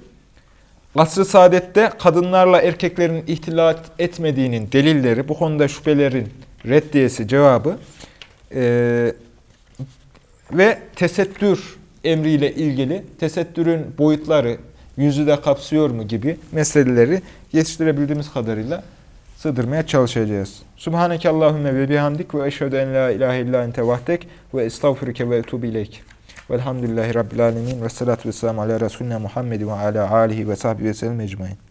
asr-ı saadette kadınlarla erkeklerin ihtilat etmediğinin delilleri, bu konuda şüphelerin reddiyesi, cevabı e, ve tesettür emriyle ilgili tesettürün boyutları, yüzü de kapsıyor mu gibi meseleleri yetiştirebildiğimiz kadarıyla sığdırmaya çalışacağız. Subhaneke Allahümme ve bihamdik ve eşhedü en la ilahe illa ente vahdek ve estağfurike ve etubu ileyk. Velhamdülillahi Rabbil alemin ve salatu ve selamu ala Resulüne Muhammed ve ala alihi ve sahbihi ve sellem ecmain.